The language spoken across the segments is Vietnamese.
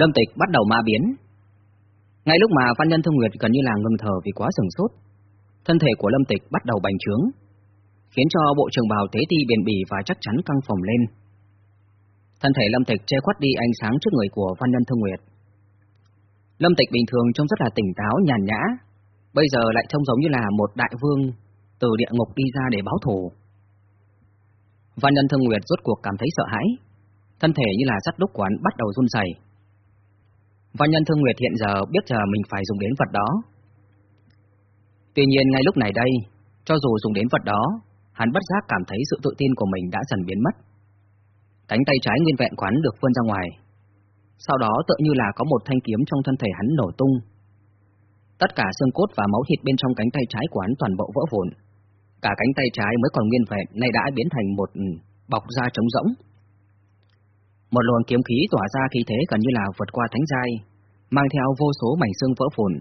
Lâm Tịch bắt đầu ma biến. Ngay lúc mà Phan Nhân Thương Nguyệt gần như là ngừng thở vì quá sừng sốt, thân thể của Lâm Tịch bắt đầu bành trướng, khiến cho bộ trường bào tế ti bền bỉ và chắc chắn căng phồng lên. Thân thể Lâm Tịch che khuất đi ánh sáng trước người của Phan Nhân Thương Nguyệt. Lâm Tịch bình thường trông rất là tỉnh táo, nhàn nhã, bây giờ lại trông giống như là một đại vương từ địa ngục đi ra để báo thù. Văn Nhân Thương Nguyệt rốt cuộc cảm thấy sợ hãi, thân thể như là sắt đúc của bắt đầu run rẩy. Văn Nhân Thương Nguyệt hiện giờ biết giờ mình phải dùng đến vật đó. Tuy nhiên ngay lúc này đây, cho dù dùng đến vật đó, hắn bất giác cảm thấy sự tự tin của mình đã dần biến mất. Cánh tay trái nguyên vẹn quán được vươn ra ngoài. Sau đó tự như là có một thanh kiếm trong thân thể hắn nổ tung. Tất cả xương cốt và máu thịt bên trong cánh tay trái của hắn toàn bộ vỡ vụn. Cả cánh tay trái mới còn nguyên vẹn nay đã biến thành một ừ, bọc da trống rỗng. Một luồng kiếm khí tỏa ra khí thế gần như là vượt qua thánh giai, mang theo vô số mảnh xương vỡ vụn,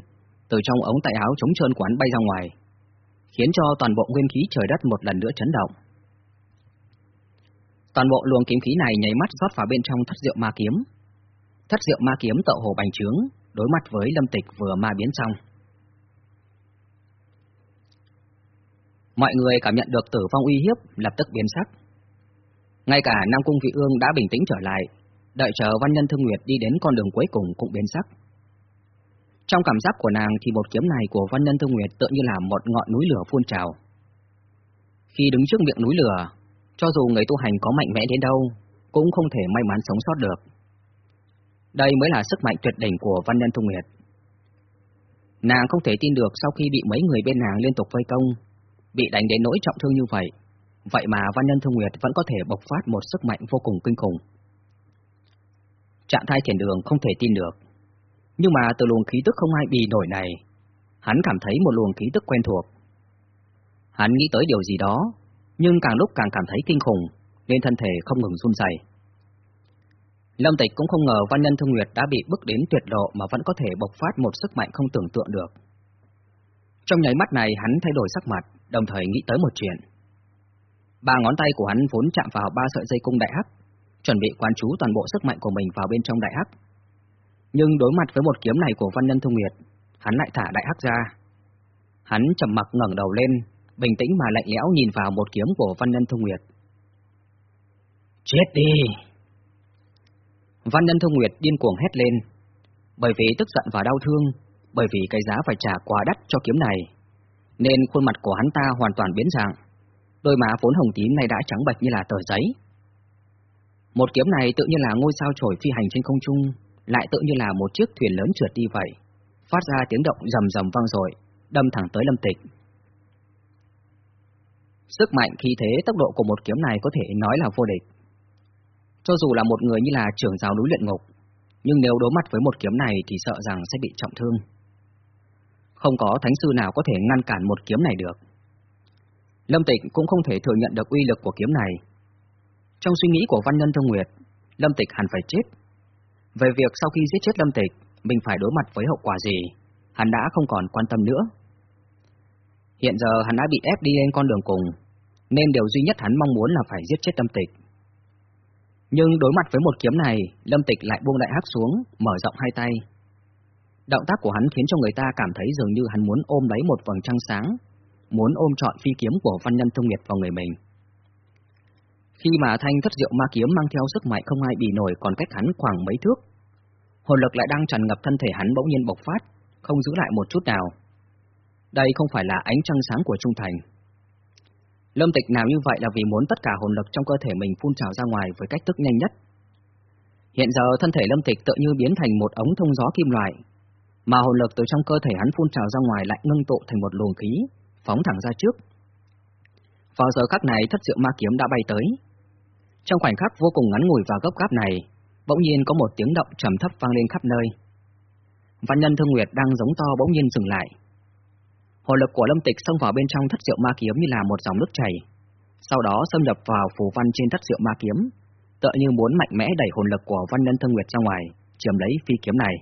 từ trong ống tay áo chống trơn quán bay ra ngoài, khiến cho toàn bộ nguyên khí trời đất một lần nữa chấn động. Toàn bộ luồng kiếm khí này nháy mắt rót vào bên trong thất diệu ma kiếm. Thất diệu ma kiếm tậu hồ bành trướng, đối mặt với lâm tịch vừa ma biến xong. Mọi người cảm nhận được tử vong uy hiếp, lập tức biến sắc. Ngay cả Nam Cung Vị Ương đã bình tĩnh trở lại, đợi chờ Văn Nhân Thương Nguyệt đi đến con đường cuối cùng cũng biến sắc. Trong cảm giác của nàng thì một kiếm này của Văn Nhân Thương Nguyệt tựa như là một ngọn núi lửa phun trào. Khi đứng trước miệng núi lửa, cho dù người tu hành có mạnh mẽ đến đâu, cũng không thể may mắn sống sót được. Đây mới là sức mạnh tuyệt đỉnh của Văn Nhân Thương Nguyệt. Nàng không thể tin được sau khi bị mấy người bên nàng liên tục vây công, bị đánh đến nỗi trọng thương như vậy, vậy mà Văn Nhân thông Nguyệt vẫn có thể bộc phát một sức mạnh vô cùng kinh khủng. Trạng thái thiền đường không thể tin được. Nhưng mà từ luồng khí tức không ai bì nổi này, hắn cảm thấy một luồng khí tức quen thuộc. Hắn nghĩ tới điều gì đó, nhưng càng lúc càng cảm thấy kinh khủng, nên thân thể không ngừng run rẩy. Lâm Tịch cũng không ngờ Văn Nhân Thương Nguyệt đã bị bức đến tuyệt độ mà vẫn có thể bộc phát một sức mạnh không tưởng tượng được. Trong nháy mắt này hắn thay đổi sắc mặt, đồng thời nghĩ tới một chuyện. Ba ngón tay của hắn vốn chạm vào ba sợi dây cung đại hắc, chuẩn bị quán chú toàn bộ sức mạnh của mình vào bên trong đại hắc. Nhưng đối mặt với một kiếm này của Văn Nhân Thông Nguyệt, hắn lại thả đại hắc ra. Hắn trầm mặc ngẩng đầu lên, bình tĩnh mà lạnh lẽo nhìn vào một kiếm của Văn Nhân Thông Nguyệt. Chết đi! Văn Nhân Thông Nguyệt điên cuồng hét lên, bởi vì tức giận và đau thương, bởi vì cái giá phải trả quá đắt cho kiếm này, nên khuôn mặt của hắn ta hoàn toàn biến dạng. Đôi má vốn hồng tím này đã trắng bệch như là tờ giấy. Một kiếm này tự như là ngôi sao trổi phi hành trên không trung, lại tự như là một chiếc thuyền lớn trượt đi vậy, phát ra tiếng động rầm rầm vang dội, đâm thẳng tới Lâm Tịch. Sức mạnh khí thế tốc độ của một kiếm này có thể nói là vô địch. Cho dù là một người như là trưởng giáo núi luyện ngục, nhưng nếu đối mặt với một kiếm này thì sợ rằng sẽ bị trọng thương. Không có thánh sư nào có thể ngăn cản một kiếm này được. Lâm Tịch cũng không thể thừa nhận được uy lực của kiếm này. Trong suy nghĩ của Văn Nhân Thông Nguyệt, Lâm Tịch hẳn phải chết. Về việc sau khi giết chết Lâm Tịch, mình phải đối mặt với hậu quả gì, hắn đã không còn quan tâm nữa. Hiện giờ hắn đã bị ép đi lên con đường cùng, nên điều duy nhất hắn mong muốn là phải giết chết Lâm Tịch. Nhưng đối mặt với một kiếm này, Lâm Tịch lại buông đại hắc xuống, mở rộng hai tay. Động tác của hắn khiến cho người ta cảm thấy dường như hắn muốn ôm lấy một vầng trăng sáng, muốn ôm trọn phi kiếm của văn nhân thông nghiệp vào người mình. Khi mà thanh thất diệu ma kiếm mang theo sức mạnh không ai bị nổi còn cách hắn khoảng mấy thước, hồn lực lại đang tràn ngập thân thể hắn bỗng nhiên bộc phát, không giữ lại một chút nào. Đây không phải là ánh trăng sáng của trung thành. Lâm tịch nào như vậy là vì muốn tất cả hồn lực trong cơ thể mình phun trào ra ngoài với cách thức nhanh nhất. Hiện giờ thân thể lâm tịch tự như biến thành một ống thông gió kim loại, mà hồn lực từ trong cơ thể hắn phun trào ra ngoài lại ngưng tụ thành một luồng khí, phóng thẳng ra trước. Vào giờ khắc này thất diệu ma kiếm đã bay tới. Trong khoảnh khắc vô cùng ngắn ngủi và gấp gáp này, bỗng nhiên có một tiếng động trầm thấp vang lên khắp nơi. Văn nhân thương nguyệt đang giống to bỗng nhiên dừng lại. Hồn lực của lâm tịch xông vào bên trong thất diệu ma kiếm như là một dòng nước chảy, sau đó xâm nhập vào phù văn trên thất diệu ma kiếm, tựa như muốn mạnh mẽ đẩy hồn lực của văn nhân thương nguyệt ra ngoài, chiếm lấy phi kiếm này.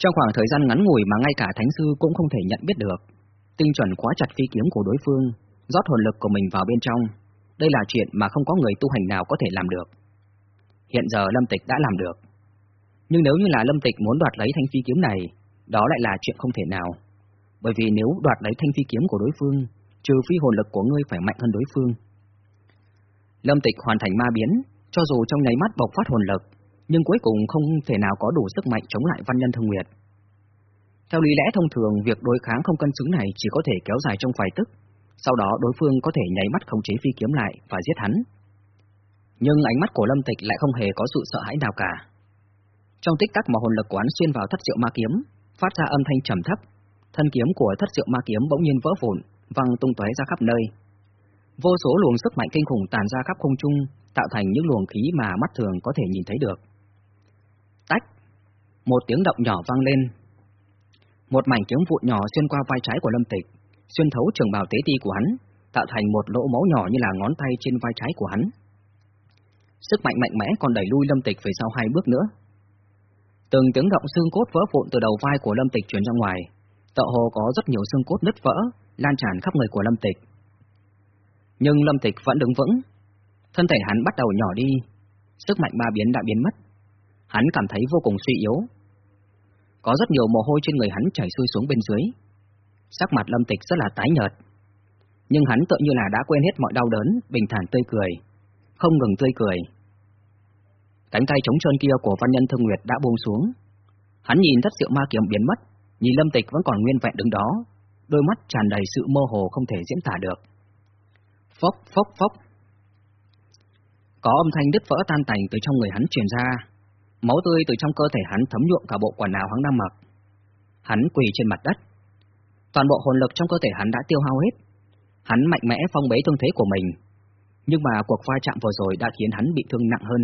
Trong khoảng thời gian ngắn ngủi mà ngay cả thánh sư cũng không thể nhận biết được, tinh chuẩn khóa chặt phi kiếm của đối phương, rót hồn lực của mình vào bên trong, đây là chuyện mà không có người tu hành nào có thể làm được. Hiện giờ Lâm Tịch đã làm được, Nhưng nếu như là Lâm Tịch muốn đoạt lấy thanh phi kiếm này, đó lại là chuyện không thể nào. Bởi vì nếu đoạt lấy thanh phi kiếm của đối phương, trừ phi hồn lực của ngươi phải mạnh hơn đối phương. Lâm Tịch hoàn thành ma biến, cho dù trong nháy mắt bộc phát hồn lực, nhưng cuối cùng không thể nào có đủ sức mạnh chống lại văn nhân thương nguyệt. Theo lý lẽ thông thường, việc đối kháng không cân xứng này chỉ có thể kéo dài trong vài tức, sau đó đối phương có thể nháy mắt khống chế phi kiếm lại và giết hắn. Nhưng ánh mắt của Lâm Tịch lại không hề có sự sợ hãi nào cả. Trong tích tắc mà hồn lực của hắn xuyên vào thất diệu ma kiếm, phát ra âm thanh trầm thấp, thân kiếm của thất diệu ma kiếm bỗng nhiên vỡ vụn, văng tung tóe ra khắp nơi. Vô số luồng sức mạnh kinh khủng tàn ra khắp không trung, tạo thành những luồng khí mà mắt thường có thể nhìn thấy được. Tách! Một tiếng động nhỏ vang lên. Một mảnh kiếm vụn nhỏ xuyên qua vai trái của Lâm Tịch, xuyên thấu trường bào tế ti của hắn, tạo thành một lỗ máu nhỏ như là ngón tay trên vai trái của hắn. Sức mạnh mạnh mẽ còn đẩy lui Lâm Tịch về sau hai bước nữa. Từng tiếng động xương cốt vỡ vụn từ đầu vai của Lâm Tịch truyền ra ngoài, tợ hồ có rất nhiều xương cốt nứt vỡ, lan tràn khắp người của Lâm Tịch. Nhưng Lâm Tịch vẫn đứng vững, thân thể hắn bắt đầu nhỏ đi, sức mạnh ma biến đã biến mất. Hắn cảm thấy vô cùng suy yếu. Có rất nhiều mồ hôi trên người hắn chảy xuôi xuống bên dưới. Sắc mặt Lâm Tịch rất là tái nhợt. Nhưng hắn tự như là đã quên hết mọi đau đớn, bình thản tươi cười, không ngừng tươi cười. Cánh tay chống trơn kia của văn nhân thương nguyệt đã buông xuống. Hắn nhìn thất diệu ma kiếm biến mất, nhìn Lâm Tịch vẫn còn nguyên vẹn đứng đó, đôi mắt tràn đầy sự mơ hồ không thể diễn tả được. Phốc phốc phốc. Có âm thanh đứt vỡ tan tành từ trong người hắn truyền ra, máu tươi từ trong cơ thể hắn thấm nhuộm cả bộ quần áo hắn đang mặc. Hắn quỳ trên mặt đất. Toàn bộ hồn lực trong cơ thể hắn đã tiêu hao hết. Hắn mạnh mẽ phong bế thương thế của mình, nhưng mà cuộc va chạm vừa rồi đã khiến hắn bị thương nặng hơn.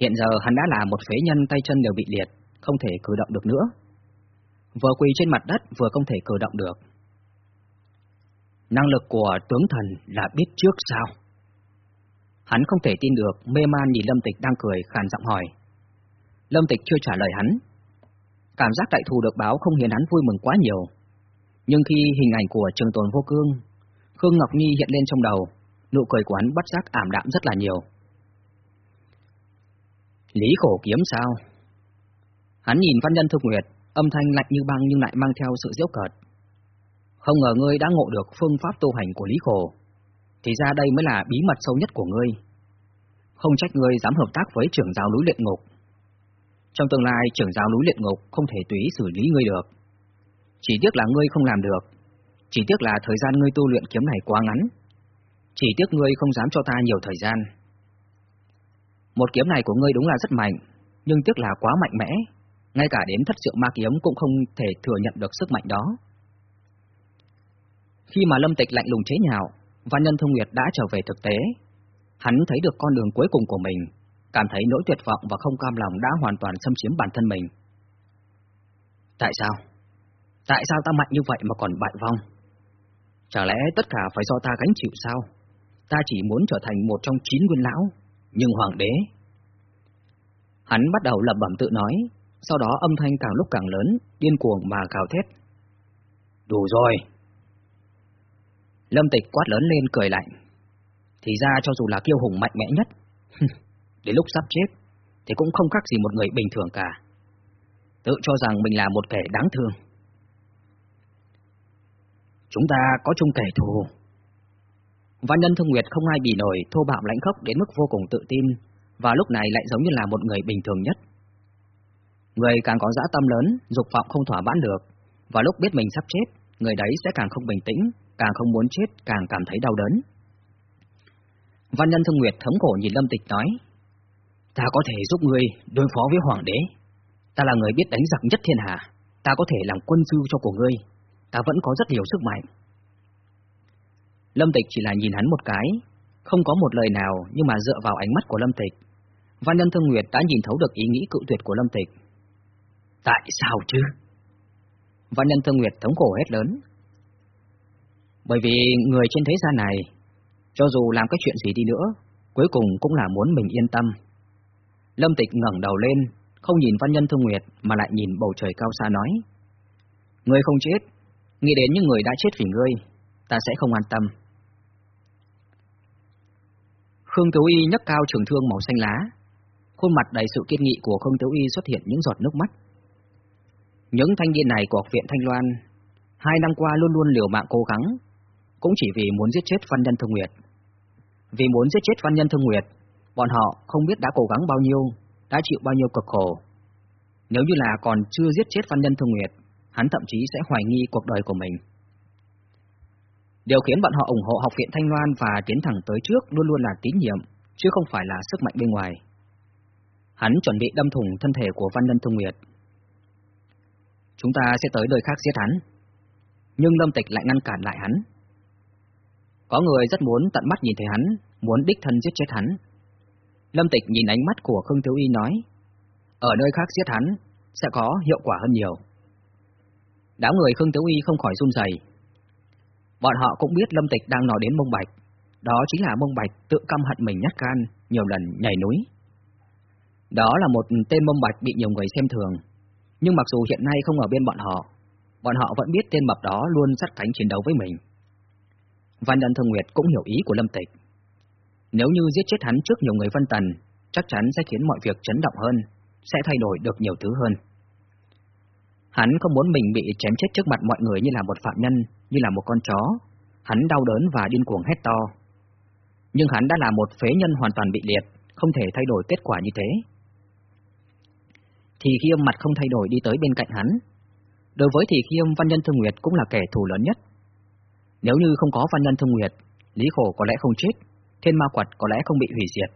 Hiện giờ hắn đã là một phế nhân tay chân đều bị liệt, không thể cử động được nữa. Vừa quỳ trên mặt đất vừa không thể cử động được. Năng lực của tướng thần là biết trước sao? Hắn không thể tin được, mê man nhìn Lâm Tịch đang cười, khàn giọng hỏi. Lâm Tịch chưa trả lời hắn. Cảm giác đại thù được báo không khiến hắn vui mừng quá nhiều. Nhưng khi hình ảnh của trường tồn vô cương, Khương Ngọc Nhi hiện lên trong đầu, nụ cười của hắn bắt giác ảm đạm rất là nhiều. Lý khổ kiếm sao? Hắn nhìn văn nhân thực nguyệt, âm thanh lạnh như băng nhưng lại mang theo sự diễu cợt. Không ngờ ngươi đã ngộ được phương pháp tu hành của Lý khổ, thì ra đây mới là bí mật sâu nhất của ngươi. Không trách ngươi dám hợp tác với trưởng giáo núi luyện ngục. Trong tương lai trưởng giáo núi luyện ngục không thể tùy xử lý ngươi được. Chỉ tiếc là ngươi không làm được. Chỉ tiếc là thời gian ngươi tu luyện kiếm này quá ngắn. Chỉ tiếc ngươi không dám cho ta nhiều thời gian. Một kiếm này của ngươi đúng là rất mạnh, nhưng tiếc là quá mạnh mẽ, ngay cả đến thất triệu ma kiếm cũng không thể thừa nhận được sức mạnh đó. Khi mà Lâm Tịch lạnh lùng chế nhạo, Văn Nhân Thông Nguyệt đã trở về thực tế. Hắn thấy được con đường cuối cùng của mình, cảm thấy nỗi tuyệt vọng và không cam lòng đã hoàn toàn xâm chiếm bản thân mình. Tại sao? Tại sao ta mạnh như vậy mà còn bại vong? Chả lẽ tất cả phải do ta gánh chịu sao? Ta chỉ muốn trở thành một trong chín nguyên lão, nhưng hoàng đế... Hắn bắt đầu lẩm bẩm tự nói, sau đó âm thanh càng lúc càng lớn, điên cuồng mà gào thét. Đủ rồi! Lâm Tịch quát lớn lên cười lạnh. Thì ra cho dù là kiêu hùng mạnh mẽ nhất, đến lúc sắp chết, thì cũng không khác gì một người bình thường cả. Tự cho rằng mình là một kẻ đáng thương. Chúng ta có chung kẻ thù. Văn nhân thương nguyệt không ai bị nổi, thô bạo lãnh khốc đến mức vô cùng tự tin, và lúc này lại giống như là một người bình thường nhất. Người càng có dã tâm lớn, dục vọng không thỏa mãn được, và lúc biết mình sắp chết, người đấy sẽ càng không bình tĩnh, càng không muốn chết, càng cảm thấy đau đớn. Văn nhân thương nguyệt thống khổ nhìn Lâm Tịch nói, Ta có thể giúp ngươi đối phó với hoàng đế. Ta là người biết đánh giặc nhất thiên hạ, ta có thể làm quân sư cho của ngươi, ta vẫn có rất nhiều sức mạnh. Lâm Tịch chỉ là nhìn hắn một cái, không có một lời nào nhưng mà dựa vào ánh mắt của Lâm Tịch. Văn nhân thương nguyệt đã nhìn thấu được ý nghĩ cự tuyệt của Lâm Tịch. Tại sao chứ? Văn nhân thương nguyệt thống khổ hết lớn. Bởi vì người trên thế gian này, cho dù làm cái chuyện gì đi nữa, cuối cùng cũng là muốn mình yên tâm. Lâm Tịch ngẩng đầu lên, không nhìn văn nhân thương nguyệt mà lại nhìn bầu trời cao xa nói. Ngươi không chết, nghĩ đến những người đã chết vì ngươi, ta sẽ không an tâm. Khương Tiếu Y nhấc cao trường thương màu xanh lá, Khuôn mặt đầy sự kiên nghị của Khương Tiếu Y xuất hiện những giọt nước mắt. Những thanh niên này của học viện Thanh Loan, hai năm qua luôn luôn liều mạng cố gắng, cũng chỉ vì muốn giết chết Văn Nhân Thương Nguyệt. Vì muốn giết chết Văn Nhân Thương Nguyệt, bọn họ không biết đã cố gắng bao nhiêu, đã chịu bao nhiêu cực khổ. Nếu như là còn chưa giết chết Văn Nhân Thương Nguyệt, hắn thậm chí sẽ hoài nghi cuộc đời của mình. Điều khiến bọn họ ủng hộ học viện Thanh Loan và tiến thẳng tới trước luôn luôn là tín nhiệm, chứ không phải là sức mạnh bên ngoài. Hắn chuẩn bị đâm thủng thân thể của Văn Nhân Thương Nguyệt. Chúng ta sẽ tới nơi khác giết hắn. Nhưng Lâm Tịch lại ngăn cản lại hắn. Có người rất muốn tận mắt nhìn thấy hắn, muốn đích thân giết chết hắn. Lâm Tịch nhìn ánh mắt của Khương Thiếu Y nói, ở nơi khác giết hắn sẽ có hiệu quả hơn nhiều. Đám người Khương Thiếu Y không khỏi run rẩy. Bọn họ cũng biết Lâm Tịch đang nói đến Mông Bạch, đó chính là Mông Bạch tự căm hận mình nhát gan, nhiều lần nhảy núi. Đó là một tên Mông Bạch bị nhiều người xem thường, nhưng mặc dù hiện nay không ở bên bọn họ, bọn họ vẫn biết tên mập đó luôn sắt cánh chiến đấu với mình. Văn Nhân Thông Nguyệt cũng hiểu ý của Lâm Tịch. Nếu như giết chết hắn trước nhiều người Vân Tần, chắc chắn sẽ khiến mọi việc chấn động hơn, sẽ thay đổi được nhiều thứ hơn. Hắn không muốn mình bị chém chết trước mặt mọi người như là một phạm nhân, như là một con chó. Hắn đau đớn và điên cuồng hét to. Nhưng hắn đã là một phế nhân hoàn toàn bị liệt, không thể thay đổi kết quả như thế. Thì Khiêm mặt không thay đổi đi tới bên cạnh hắn. Đối với Thì Khiêm, Văn Nhân Thương Nguyệt cũng là kẻ thù lớn nhất. Nếu như không có Văn Nhân thông Nguyệt, Lý Khổ có lẽ không chết, Thiên Ma Quật có lẽ không bị hủy diệt.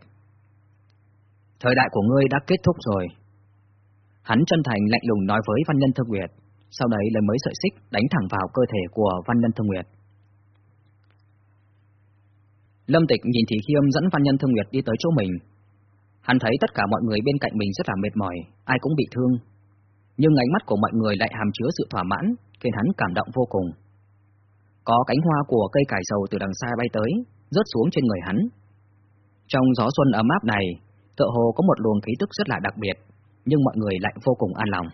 Thời đại của ngươi đã kết thúc rồi. Hắn chân thành lạnh lùng nói với Văn Nhân thông Nguyệt, sau đấy lấy mấy sợi xích đánh thẳng vào cơ thể của Văn Nhân thông Nguyệt. Lâm Tịch nhìn Thị Khiêm dẫn Văn Nhân Thương Nguyệt đi tới chỗ mình. Hắn thấy tất cả mọi người bên cạnh mình rất là mệt mỏi, ai cũng bị thương. Nhưng ánh mắt của mọi người lại hàm chứa sự thỏa mãn, khiến hắn cảm động vô cùng. Có cánh hoa của cây cải sầu từ đằng xa bay tới, rớt xuống trên người hắn. Trong gió xuân ấm áp này, tựa hồ có một luồng khí tức rất là đặc biệt, nhưng mọi người lại vô cùng an lòng.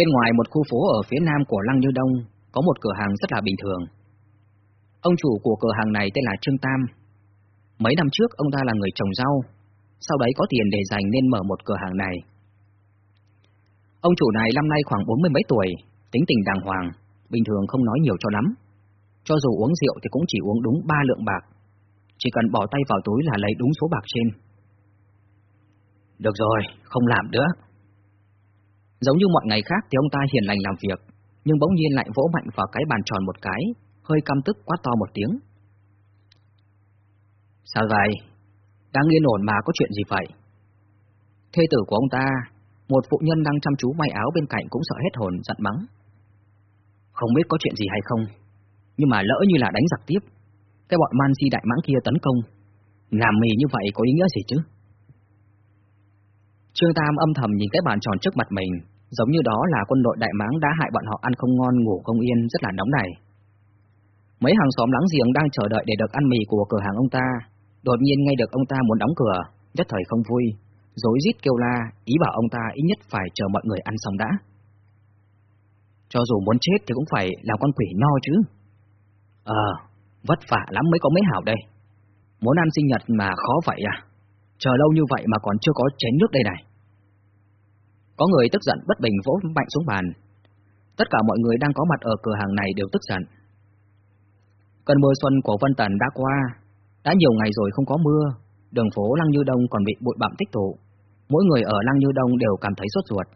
Bên ngoài một khu phố ở phía nam của Lăng Như Đông có một cửa hàng rất là bình thường. Ông chủ của cửa hàng này tên là Trương Tam. Mấy năm trước ông ta là người trồng rau, sau đấy có tiền để dành nên mở một cửa hàng này. Ông chủ này năm nay khoảng bốn mươi mấy tuổi, tính tình đàng hoàng, bình thường không nói nhiều cho lắm. Cho dù uống rượu thì cũng chỉ uống đúng ba lượng bạc, chỉ cần bỏ tay vào túi là lấy đúng số bạc trên. Được rồi, không làm nữa. Giống như mọi ngày khác thì ông ta hiền lành làm việc, nhưng bỗng nhiên lại vỗ mạnh vào cái bàn tròn một cái, hơi căm tức quá to một tiếng. Sao vậy? Đang yên ổn mà có chuyện gì vậy? Thê tử của ông ta, một phụ nhân đang chăm chú may áo bên cạnh cũng sợ hết hồn, giận mắng. Không biết có chuyện gì hay không, nhưng mà lỡ như là đánh giặc tiếp, cái bọn man di đại mãng kia tấn công, làm mì như vậy có ý nghĩa gì chứ? Trương Tam âm thầm nhìn cái bàn tròn trước mặt mình, giống như đó là quân đội đại mãng đã hại bọn họ ăn không ngon ngủ không yên rất là nóng này. Mấy hàng xóm láng giềng đang chờ đợi để được ăn mì của cửa hàng ông ta, đột nhiên nghe được ông ta muốn đóng cửa, nhất thời không vui, dối rít kêu la, ý bảo ông ta ít nhất phải chờ mọi người ăn xong đã. Cho dù muốn chết thì cũng phải làm con quỷ no chứ. Ờ, vất vả lắm mới có mấy hảo đây. Muốn ăn sinh nhật mà khó vậy à? Chờ lâu như vậy mà còn chưa có chén nước đây này. Có người tức giận bất bình vỗ mạnh xuống bàn. Tất cả mọi người đang có mặt ở cửa hàng này đều tức giận. Cơn mưa xuân của Vân Tần đã qua, đã nhiều ngày rồi không có mưa, đường phố Lăng Như Đông còn bị bụi bặm tích tụ. Mỗi người ở Lăng Như Đông đều cảm thấy sốt ruột.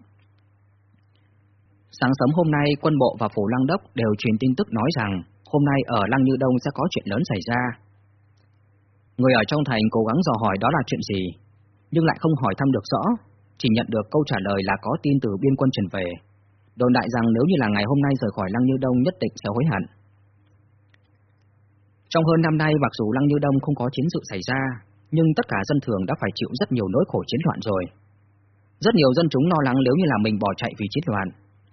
Sáng sớm hôm nay, quân bộ và phủ Lăng Đốc đều truyền tin tức nói rằng hôm nay ở Lăng Như Đông sẽ có chuyện lớn xảy ra. Người ở trong thành cố gắng dò hỏi đó là chuyện gì, nhưng lại không hỏi thăm được rõ, chỉ nhận được câu trả lời là có tin từ biên quân truyền về, đồn đại rằng nếu như là ngày hôm nay rời khỏi Lăng Như Đông nhất định sẽ hối hận. Trong hơn năm nay mặc dù Lăng Như Đông không có chiến sự xảy ra, nhưng tất cả dân thường đã phải chịu rất nhiều nỗi khổ chiến loạn rồi. Rất nhiều dân chúng lo lắng nếu như là mình bỏ chạy vì chiến loạn,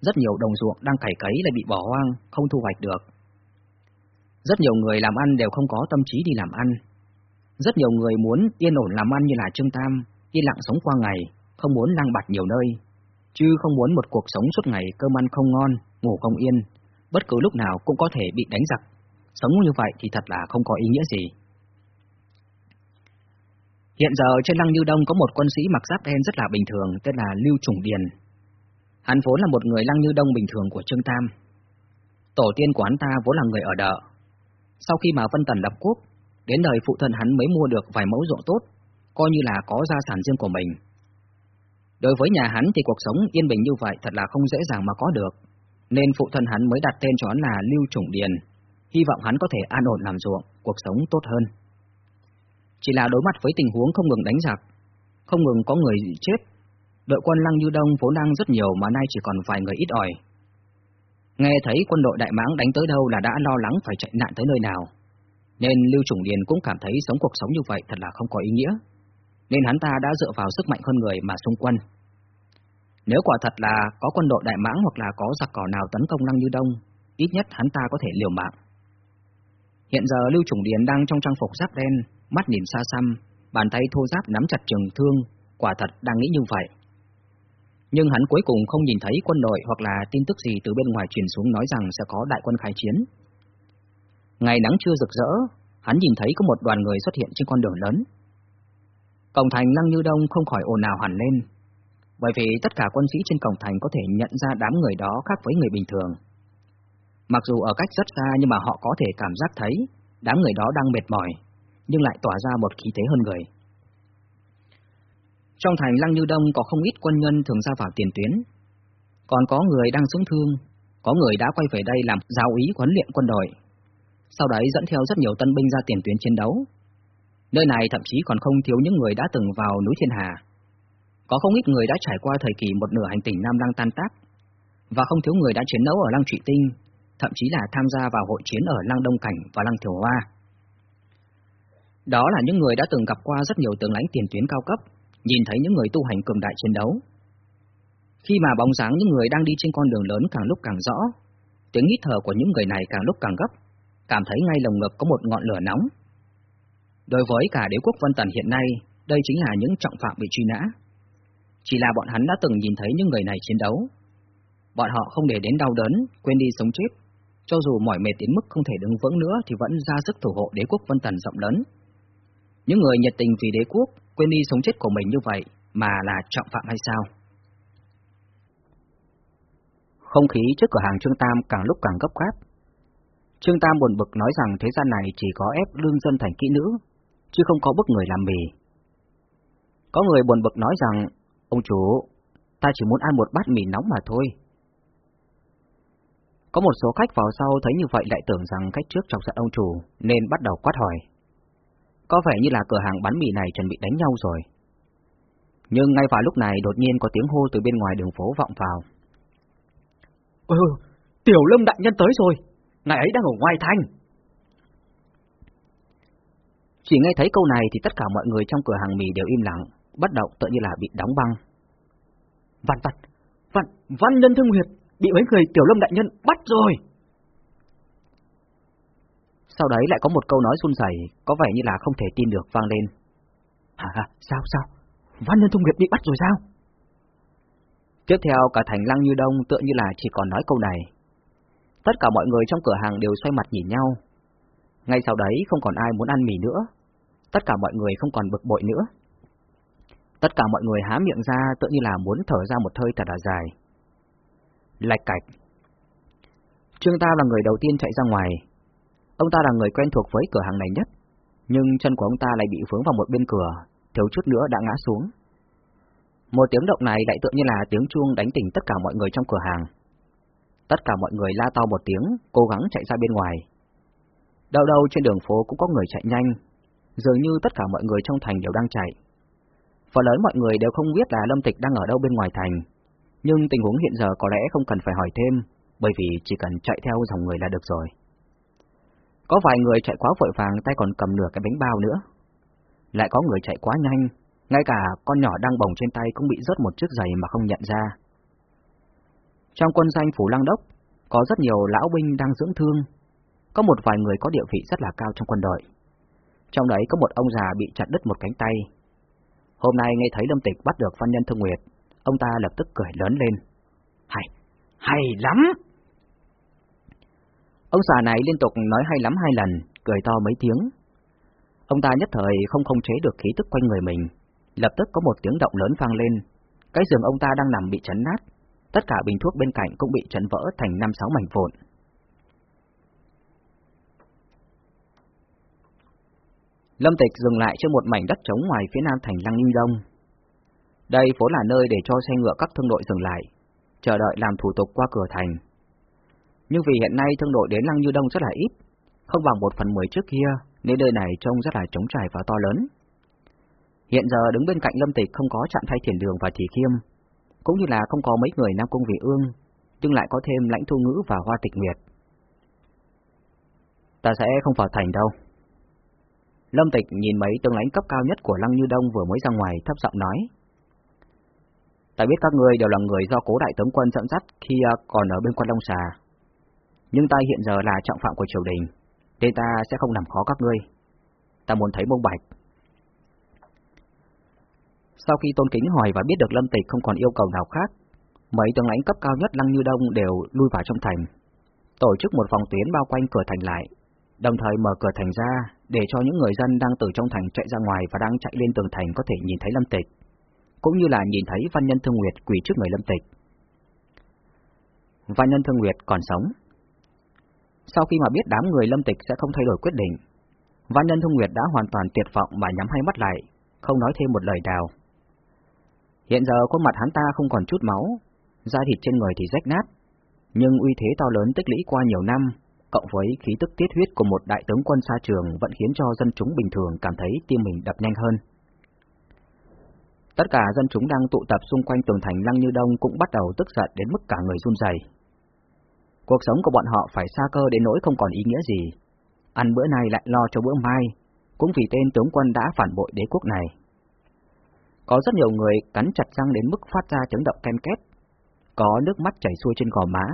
rất nhiều đồng ruộng đang cày cấy lại bị bỏ hoang, không thu hoạch được. Rất nhiều người làm ăn đều không có tâm trí đi làm ăn. Rất nhiều người muốn yên ổn làm ăn như là Trương Tam, yên lặng sống qua ngày, không muốn lang bạt nhiều nơi, chứ không muốn một cuộc sống suốt ngày cơm ăn không ngon, ngủ không yên, bất cứ lúc nào cũng có thể bị đánh giặc. Sống như vậy thì thật là không có ý nghĩa gì. Hiện giờ trên Lăng Như Đông có một quân sĩ mặc giáp đen rất là bình thường, tên là Lưu Trùng Điền. Hắn vốn là một người Lăng Như Đông bình thường của Trương Tam. Tổ tiên của hắn ta vốn là người ở đợ. Sau khi mà Vân Tần lập quốc, đến đời phụ thân hắn mới mua được vài mẫu ruộng tốt, coi như là có gia sản riêng của mình. Đối với nhà hắn thì cuộc sống yên bình như vậy thật là không dễ dàng mà có được, nên phụ thân hắn mới đặt tên cho hắn là Lưu Trùng Điền, hy vọng hắn có thể an ổn làm ruộng, cuộc sống tốt hơn. Chỉ là đối mặt với tình huống không ngừng đánh giặc, không ngừng có người chết, đội quân Lăng Như Đông vốn đang rất nhiều mà nay chỉ còn vài người ít ỏi. Nghe thấy quân đội Đại Mãng đánh tới đâu là đã lo lắng phải chạy nạn tới nơi nào, nên Lưu Trùng Điền cũng cảm thấy sống cuộc sống như vậy thật là không có ý nghĩa, nên hắn ta đã dựa vào sức mạnh hơn người mà xung quân. Nếu quả thật là có quân đội Đại Mãng hoặc là có giặc cỏ nào tấn công Lăng Như Đông, ít nhất hắn ta có thể liều mạng. Hiện giờ Lưu Trùng Điền đang trong trang phục giáp đen, mắt nhìn xa xăm, bàn tay thô giáp nắm chặt trường thương, quả thật đang nghĩ như vậy. Nhưng hắn cuối cùng không nhìn thấy quân đội hoặc là tin tức gì từ bên ngoài truyền xuống nói rằng sẽ có đại quân khai chiến. Ngày nắng chưa rực rỡ, hắn nhìn thấy có một đoàn người xuất hiện trên con đường lớn. Cổng thành Lăng Như Đông không khỏi ồn ào hẳn lên, bởi vì tất cả quân sĩ trên cổng thành có thể nhận ra đám người đó khác với người bình thường. Mặc dù ở cách rất xa nhưng mà họ có thể cảm giác thấy đám người đó đang mệt mỏi, nhưng lại tỏa ra một khí thế hơn người. Trong thành Lăng Như Đông có không ít quân nhân thường ra vào tiền tuyến, còn có người đang dưỡng thương, có người đã quay về đây làm giáo úy huấn luyện quân đội, sau đấy dẫn theo rất nhiều tân binh ra tiền tuyến chiến đấu. Nơi này thậm chí còn không thiếu những người đã từng vào núi Thiên Hà. Có không ít người đã trải qua thời kỳ một nửa hành tỉnh Nam Lăng tan tác, và không thiếu người đã chiến đấu ở Lăng Trụy Tinh, thậm chí là tham gia vào hội chiến ở Lăng Đông Cảnh và Lăng Thiểu Hoa. Đó là những người đã từng gặp qua rất nhiều tướng lãnh tiền tuyến cao cấp, nhìn thấy những người tu hành cường đại chiến đấu. Khi mà bóng dáng những người đang đi trên con đường lớn càng lúc càng rõ, tiếng hít thở của những người này càng lúc càng gấp, cảm thấy ngay lồng ngực có một ngọn lửa nóng. Đối với cả đế quốc Vân Tần hiện nay, đây chính là những trọng phạm bị truy nã. Chỉ là bọn hắn đã từng nhìn thấy những người này chiến đấu. Bọn họ không để đến đau đớn, quên đi sống chết. Cho dù mỏi mệt đến mức không thể đứng vững nữa thì vẫn ra sức thủ hộ đế quốc Vân Tần rộng lớn. Những người nhiệt tình vì đế quốc, quên đi sống chết của mình như vậy mà là trọng phạm hay sao? Không khí trước cửa hàng Trương Tam càng lúc càng gấp gáp. Trương Tam buồn bực nói rằng thế gian này chỉ có ép lương dân thành kỹ nữ, chứ không có bức người làm mì. Có người buồn bực nói rằng, ông chủ, ta chỉ muốn ăn một bát mì nóng mà thôi. Có một số khách vào sau thấy như vậy lại tưởng rằng khách trước chọc giận ông chủ, nên bắt đầu quát hỏi. Có vẻ như là cửa hàng bán mì này chuẩn bị đánh nhau rồi. Nhưng ngay vào lúc này đột nhiên có tiếng hô từ bên ngoài đường phố vọng vào. Ừ, Tiểu Lâm đại nhân tới rồi, ngài ấy đang ở ngoài thành. Chỉ nghe thấy câu này thì tất cả mọi người trong cửa hàng mì đều im lặng, bất động tự như là bị đóng băng. Văn tật, văn, văn nhân thương huyệt, bị mấy người Tiểu Lâm đại nhân bắt rồi. Sau đấy lại có một câu nói run rẩy, có vẻ như là không thể tin được vang lên. Hả, hả sao sao? Văn Nhân thương huyệt bị bắt rồi sao? Tiếp theo cả thành lăng như đông tựa như là chỉ còn nói câu này. Tất cả mọi người trong cửa hàng đều xoay mặt nhìn nhau. Ngay sau đấy không còn ai muốn ăn mì nữa. Tất cả mọi người không còn bực bội nữa. Tất cả mọi người há miệng ra tự như là muốn thở ra một hơi thật là dài. Lạch cạch. Trương ta là người đầu tiên chạy ra ngoài, Ông ta là người quen thuộc với cửa hàng này nhất, nhưng chân của ông ta lại bị vướng vào một bên cửa, thiếu chút nữa đã ngã xuống. Một tiếng động này lại tựa như là tiếng chuông đánh tỉnh tất cả mọi người trong cửa hàng. Tất cả mọi người la to một tiếng, cố gắng chạy ra bên ngoài. Đâu đâu trên đường phố cũng có người chạy nhanh, dường như tất cả mọi người trong thành đều đang chạy. Phần lớn mọi người đều không biết là Lâm Tịch đang ở đâu bên ngoài thành, nhưng tình huống hiện giờ có lẽ không cần phải hỏi thêm, bởi vì chỉ cần chạy theo dòng người là được rồi. Có vài người chạy quá vội vàng tay còn cầm nửa cái bánh bao nữa. Lại có người chạy quá nhanh, ngay cả con nhỏ đang bồng trên tay cũng bị rớt một chiếc giày mà không nhận ra. Trong quân danh Phủ Lăng Đốc, có rất nhiều lão binh đang dưỡng thương. Có một vài người có địa vị rất là cao trong quân đội. Trong đấy có một ông già bị chặt đứt một cánh tay. Hôm nay nghe thấy Lâm Tịch bắt được văn nhân Thương Nguyệt, ông ta lập tức cười lớn lên. Hay, hay lắm! Ông già này liên tục nói hay lắm hai lần, cười to mấy tiếng. Ông ta nhất thời không không chế được khí tức quanh người mình, lập tức có một tiếng động lớn vang lên. Cái giường ông ta đang nằm bị chấn nát, tất cả bình thuốc bên cạnh cũng bị chấn vỡ thành năm sáu mảnh vụn. Lâm Tịch dừng lại trên một mảnh đất trống ngoài phía nam thành Lăng Như Đông. Đây vốn là nơi để cho xe ngựa các thương đội dừng lại, chờ đợi làm thủ tục qua cửa thành. Nhưng vì hiện nay thương đội đến Lăng Như Đông rất là ít, không bằng một phần mười trước kia, nên nơi này trông rất là trống trải và to lớn. Hiện giờ đứng bên cạnh Lâm Tịch không có chạm thay thiền đường và chỉ khiêm, cũng như là không có mấy người Nam Cung Vị Ương, nhưng lại có thêm lãnh thu ngữ và hoa tịch nguyệt. Ta sẽ không vào thành đâu. Lâm Tịch nhìn mấy tướng lãnh cấp cao nhất của Lăng Như Đông vừa mới ra ngoài thấp giọng nói. Ta biết các ngươi đều là người do cố đại tướng quân dẫn dắt khi à, còn ở bên quan Long Xà. Nhưng ta hiện giờ là trọng phạm của triều đình, nên ta sẽ không làm khó các ngươi. Ta muốn thấy bông bạch. Sau khi Tôn Kính hỏi và biết được Lâm Tịch không còn yêu cầu nào khác, mấy tướng lãnh cấp cao nhất Lăng Như Đông đều lui vào trong thành, tổ chức một vòng tuyến bao quanh cửa thành lại, đồng thời mở cửa thành ra để cho những người dân đang từ trong thành chạy ra ngoài và đang chạy lên tường thành có thể nhìn thấy Lâm Tịch, cũng như là nhìn thấy Văn Nhân Thương Nguyệt quỳ trước người Lâm Tịch. Văn Nhân Thương Nguyệt còn sống. Sau khi mà biết đám người Lâm Tịch sẽ không thay đổi quyết định, Văn Nhân Thương Nguyệt đã hoàn toàn tuyệt vọng mà nhắm hai mắt lại, không nói thêm một lời nào. Hiện giờ khuôn mặt hắn ta không còn chút máu, da thịt trên người thì rách nát, nhưng uy thế to lớn tích lũy qua nhiều năm, cộng với khí tức tiết huyết của một đại tướng quân xa trường vẫn khiến cho dân chúng bình thường cảm thấy tim mình đập nhanh hơn. Tất cả dân chúng đang tụ tập xung quanh tường thành Lăng Như Đông cũng bắt đầu tức giận đến mức cả người run rẩy. Cuộc sống của bọn họ phải xa cơ đến nỗi không còn ý nghĩa gì. Ăn bữa nay lại lo cho bữa mai, cũng vì tên tướng quân đã phản bội đế quốc này. Có rất nhiều người cắn chặt răng đến mức phát ra chấn động ken két, có nước mắt chảy xuôi trên gò má,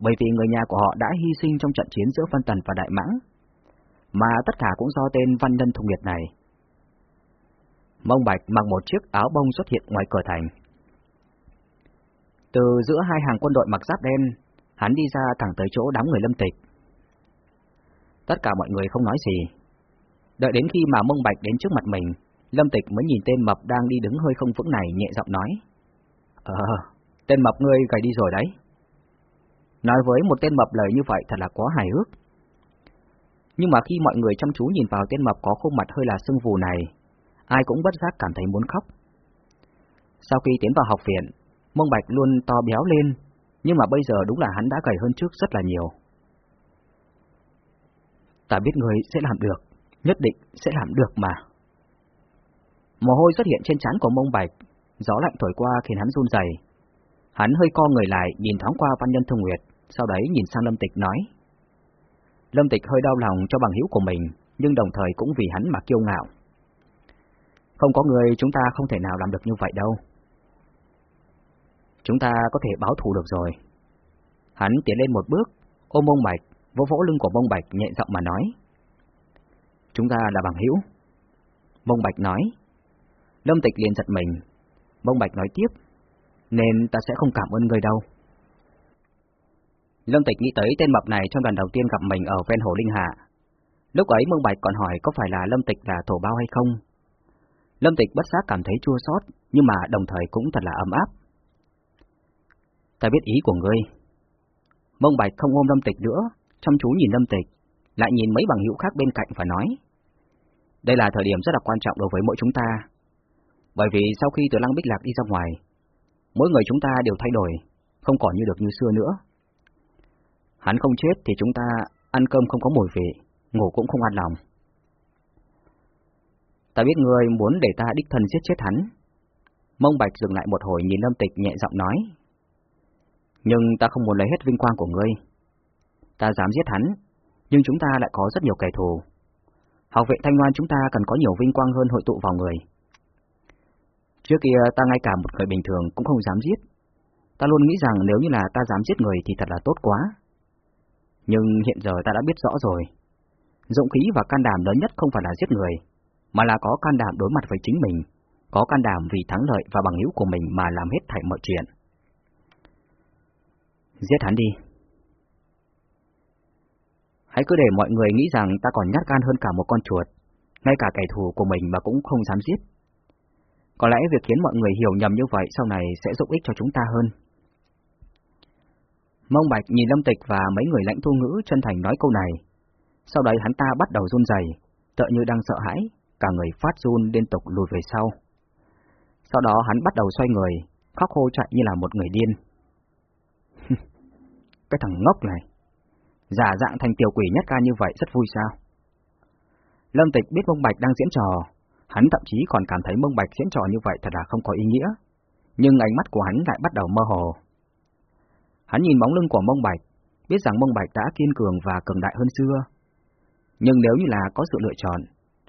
bởi vì người nhà của họ đã hy sinh trong trận chiến giữa Văn Tần và Đại Mãng, mà tất cả cũng do tên Văn Nhân Thông Nguyệt này. Mông Bạch mặc một chiếc áo bông xuất hiện ngoài cửa thành. Từ giữa hai hàng quân đội mặc giáp đen, hắn đi ra thẳng tới chỗ đám người lâm tịch. Tất cả mọi người không nói gì. Đợi đến khi mà Mông Bạch đến trước mặt mình, Lâm Tịch mới nhìn tên mập đang đi đứng hơi không vững này nhẹ giọng nói. Ờ, tên mập ngươi gầy đi rồi đấy. Nói với một tên mập lời như vậy thật là quá hài hước. Nhưng mà khi mọi người chăm chú nhìn vào tên mập có khuôn mặt hơi là sưng vù này, ai cũng bất giác cảm thấy muốn khóc. Sau khi tiến vào học viện, Mông Bạch luôn to béo lên, nhưng mà bây giờ đúng là hắn đã gầy hơn trước rất là nhiều. Ta biết người sẽ làm được, nhất định sẽ làm được mà. Mồ hôi xuất hiện trên trán của Mông Bạch, gió lạnh thổi qua khiến hắn run rẩy. Hắn hơi co người lại, nhìn thoáng qua Văn Nhân Thương Nguyệt, sau đấy nhìn sang Lâm Tịch nói. Lâm Tịch hơi đau lòng cho bằng hữu của mình, nhưng đồng thời cũng vì hắn mà kiêu ngạo. Không có người chúng ta không thể nào làm được như vậy đâu. Chúng ta có thể báo thù được rồi. Hắn tiến lên một bước, ôm mông bạch, vỗ vỗ lưng của mông bạch nhẹ giọng mà nói. Chúng ta là bằng hữu. Mông bạch nói. Lâm Tịch liền giật mình. Mông bạch nói tiếp. Nên ta sẽ không cảm ơn người đâu. Lâm Tịch nghĩ tới tên mập này trong lần đầu tiên gặp mình ở ven hồ Linh Hạ. Lúc ấy Mông Bạch còn hỏi có phải là Lâm Tịch là thổ bao hay không. Lâm Tịch bất giác cảm thấy chua xót, nhưng mà đồng thời cũng thật là ấm áp. Ta biết ý của ngươi. Mông Bạch không ôm Lâm Tịch nữa, chăm chú nhìn Lâm Tịch, lại nhìn mấy bằng hữu khác bên cạnh và nói. Đây là thời điểm rất là quan trọng đối với mỗi chúng ta. Bởi vì sau khi từ Lăng Bích Lạc đi ra ngoài, mỗi người chúng ta đều thay đổi, không còn như được như xưa nữa. Hắn không chết thì chúng ta ăn cơm không có mùi vị, ngủ cũng không an lòng. Ta biết ngươi muốn để ta đích thân giết chết hắn. Mông Bạch dừng lại một hồi nhìn Lâm Tịch nhẹ giọng nói. Nhưng ta không muốn lấy hết vinh quang của ngươi. Ta dám giết hắn, nhưng chúng ta lại có rất nhiều kẻ thù. Học viện Thanh Loan chúng ta cần có nhiều vinh quang hơn hội tụ vào người. Trước kia ta ngay cả một người bình thường cũng không dám giết. Ta luôn nghĩ rằng nếu như là ta dám giết người thì thật là tốt quá. Nhưng hiện giờ ta đã biết rõ rồi. dũng khí và can đảm lớn nhất không phải là giết người, mà là có can đảm đối mặt với chính mình, có can đảm vì thắng lợi và bằng hữu của mình mà làm hết thảy mọi chuyện. Giết hắn đi. Hãy cứ để mọi người nghĩ rằng ta còn nhát gan hơn cả một con chuột, ngay cả kẻ thù của mình mà cũng không dám giết. Có lẽ việc khiến mọi người hiểu nhầm như vậy sau này sẽ giúp ích cho chúng ta hơn. Mông Bạch nhìn Lâm Tịch và mấy người lãnh thu ngữ chân thành nói câu này. Sau đấy hắn ta bắt đầu run rẩy, tựa như đang sợ hãi, cả người phát run liên tục lùi về sau. Sau đó hắn bắt đầu xoay người, khóc hô chạy như là một người điên. cái thằng ngốc này, giả dạng thành tiểu quỷ nhất ca như vậy rất vui sao? Lâm Tịch biết Mông Bạch đang diễn trò, hắn thậm chí còn cảm thấy Mông Bạch diễn trò như vậy thật là không có ý nghĩa, nhưng ánh mắt của hắn lại bắt đầu mơ hồ. Hắn nhìn bóng lưng của Mông Bạch, biết rằng Mông Bạch đã kiên cường và cường đại hơn xưa. Nhưng nếu như là có sự lựa chọn,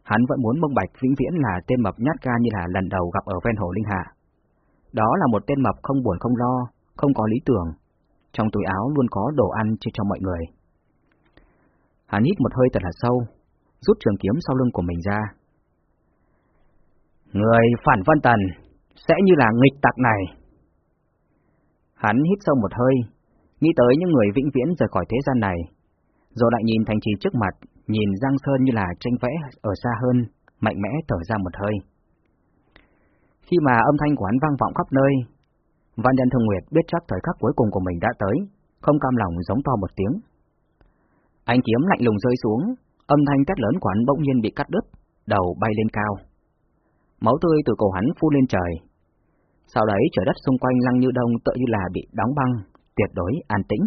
hắn vẫn muốn Mông Bạch vĩnh viễn là tên mập nhát ga như là lần đầu gặp ở ven hồ Linh Hạ. Đó là một tên mập không buồn không lo, không có lý tưởng, trong túi áo luôn có đồ ăn chia cho mọi người. Hắn hít một hơi thật là sâu, rút trường kiếm sau lưng của mình ra. Người phản văn tần, sẽ như là nghịch tặc này. Hắn hít sâu một hơi, nghĩ tới những người vĩnh viễn rời khỏi thế gian này, rồi lại nhìn thành trì trước mặt, nhìn Giang Sơn như là tranh vẽ ở xa hơn, mạnh mẽ thở ra một hơi. Khi mà âm thanh của hắn vang vọng khắp nơi, Văn nhân Thường Nguyệt biết chắc thời khắc cuối cùng của mình đã tới, không cam lòng giống to một tiếng. Anh kiếm lạnh lùng rơi xuống, âm thanh cát lớn của hắn bỗng nhiên bị cắt đứt, đầu bay lên cao. Máu tươi từ cổ hắn phun lên trời. Sau đấy trời đất xung quanh lăng như đông tựa như là bị đóng băng, tuyệt đối an tĩnh.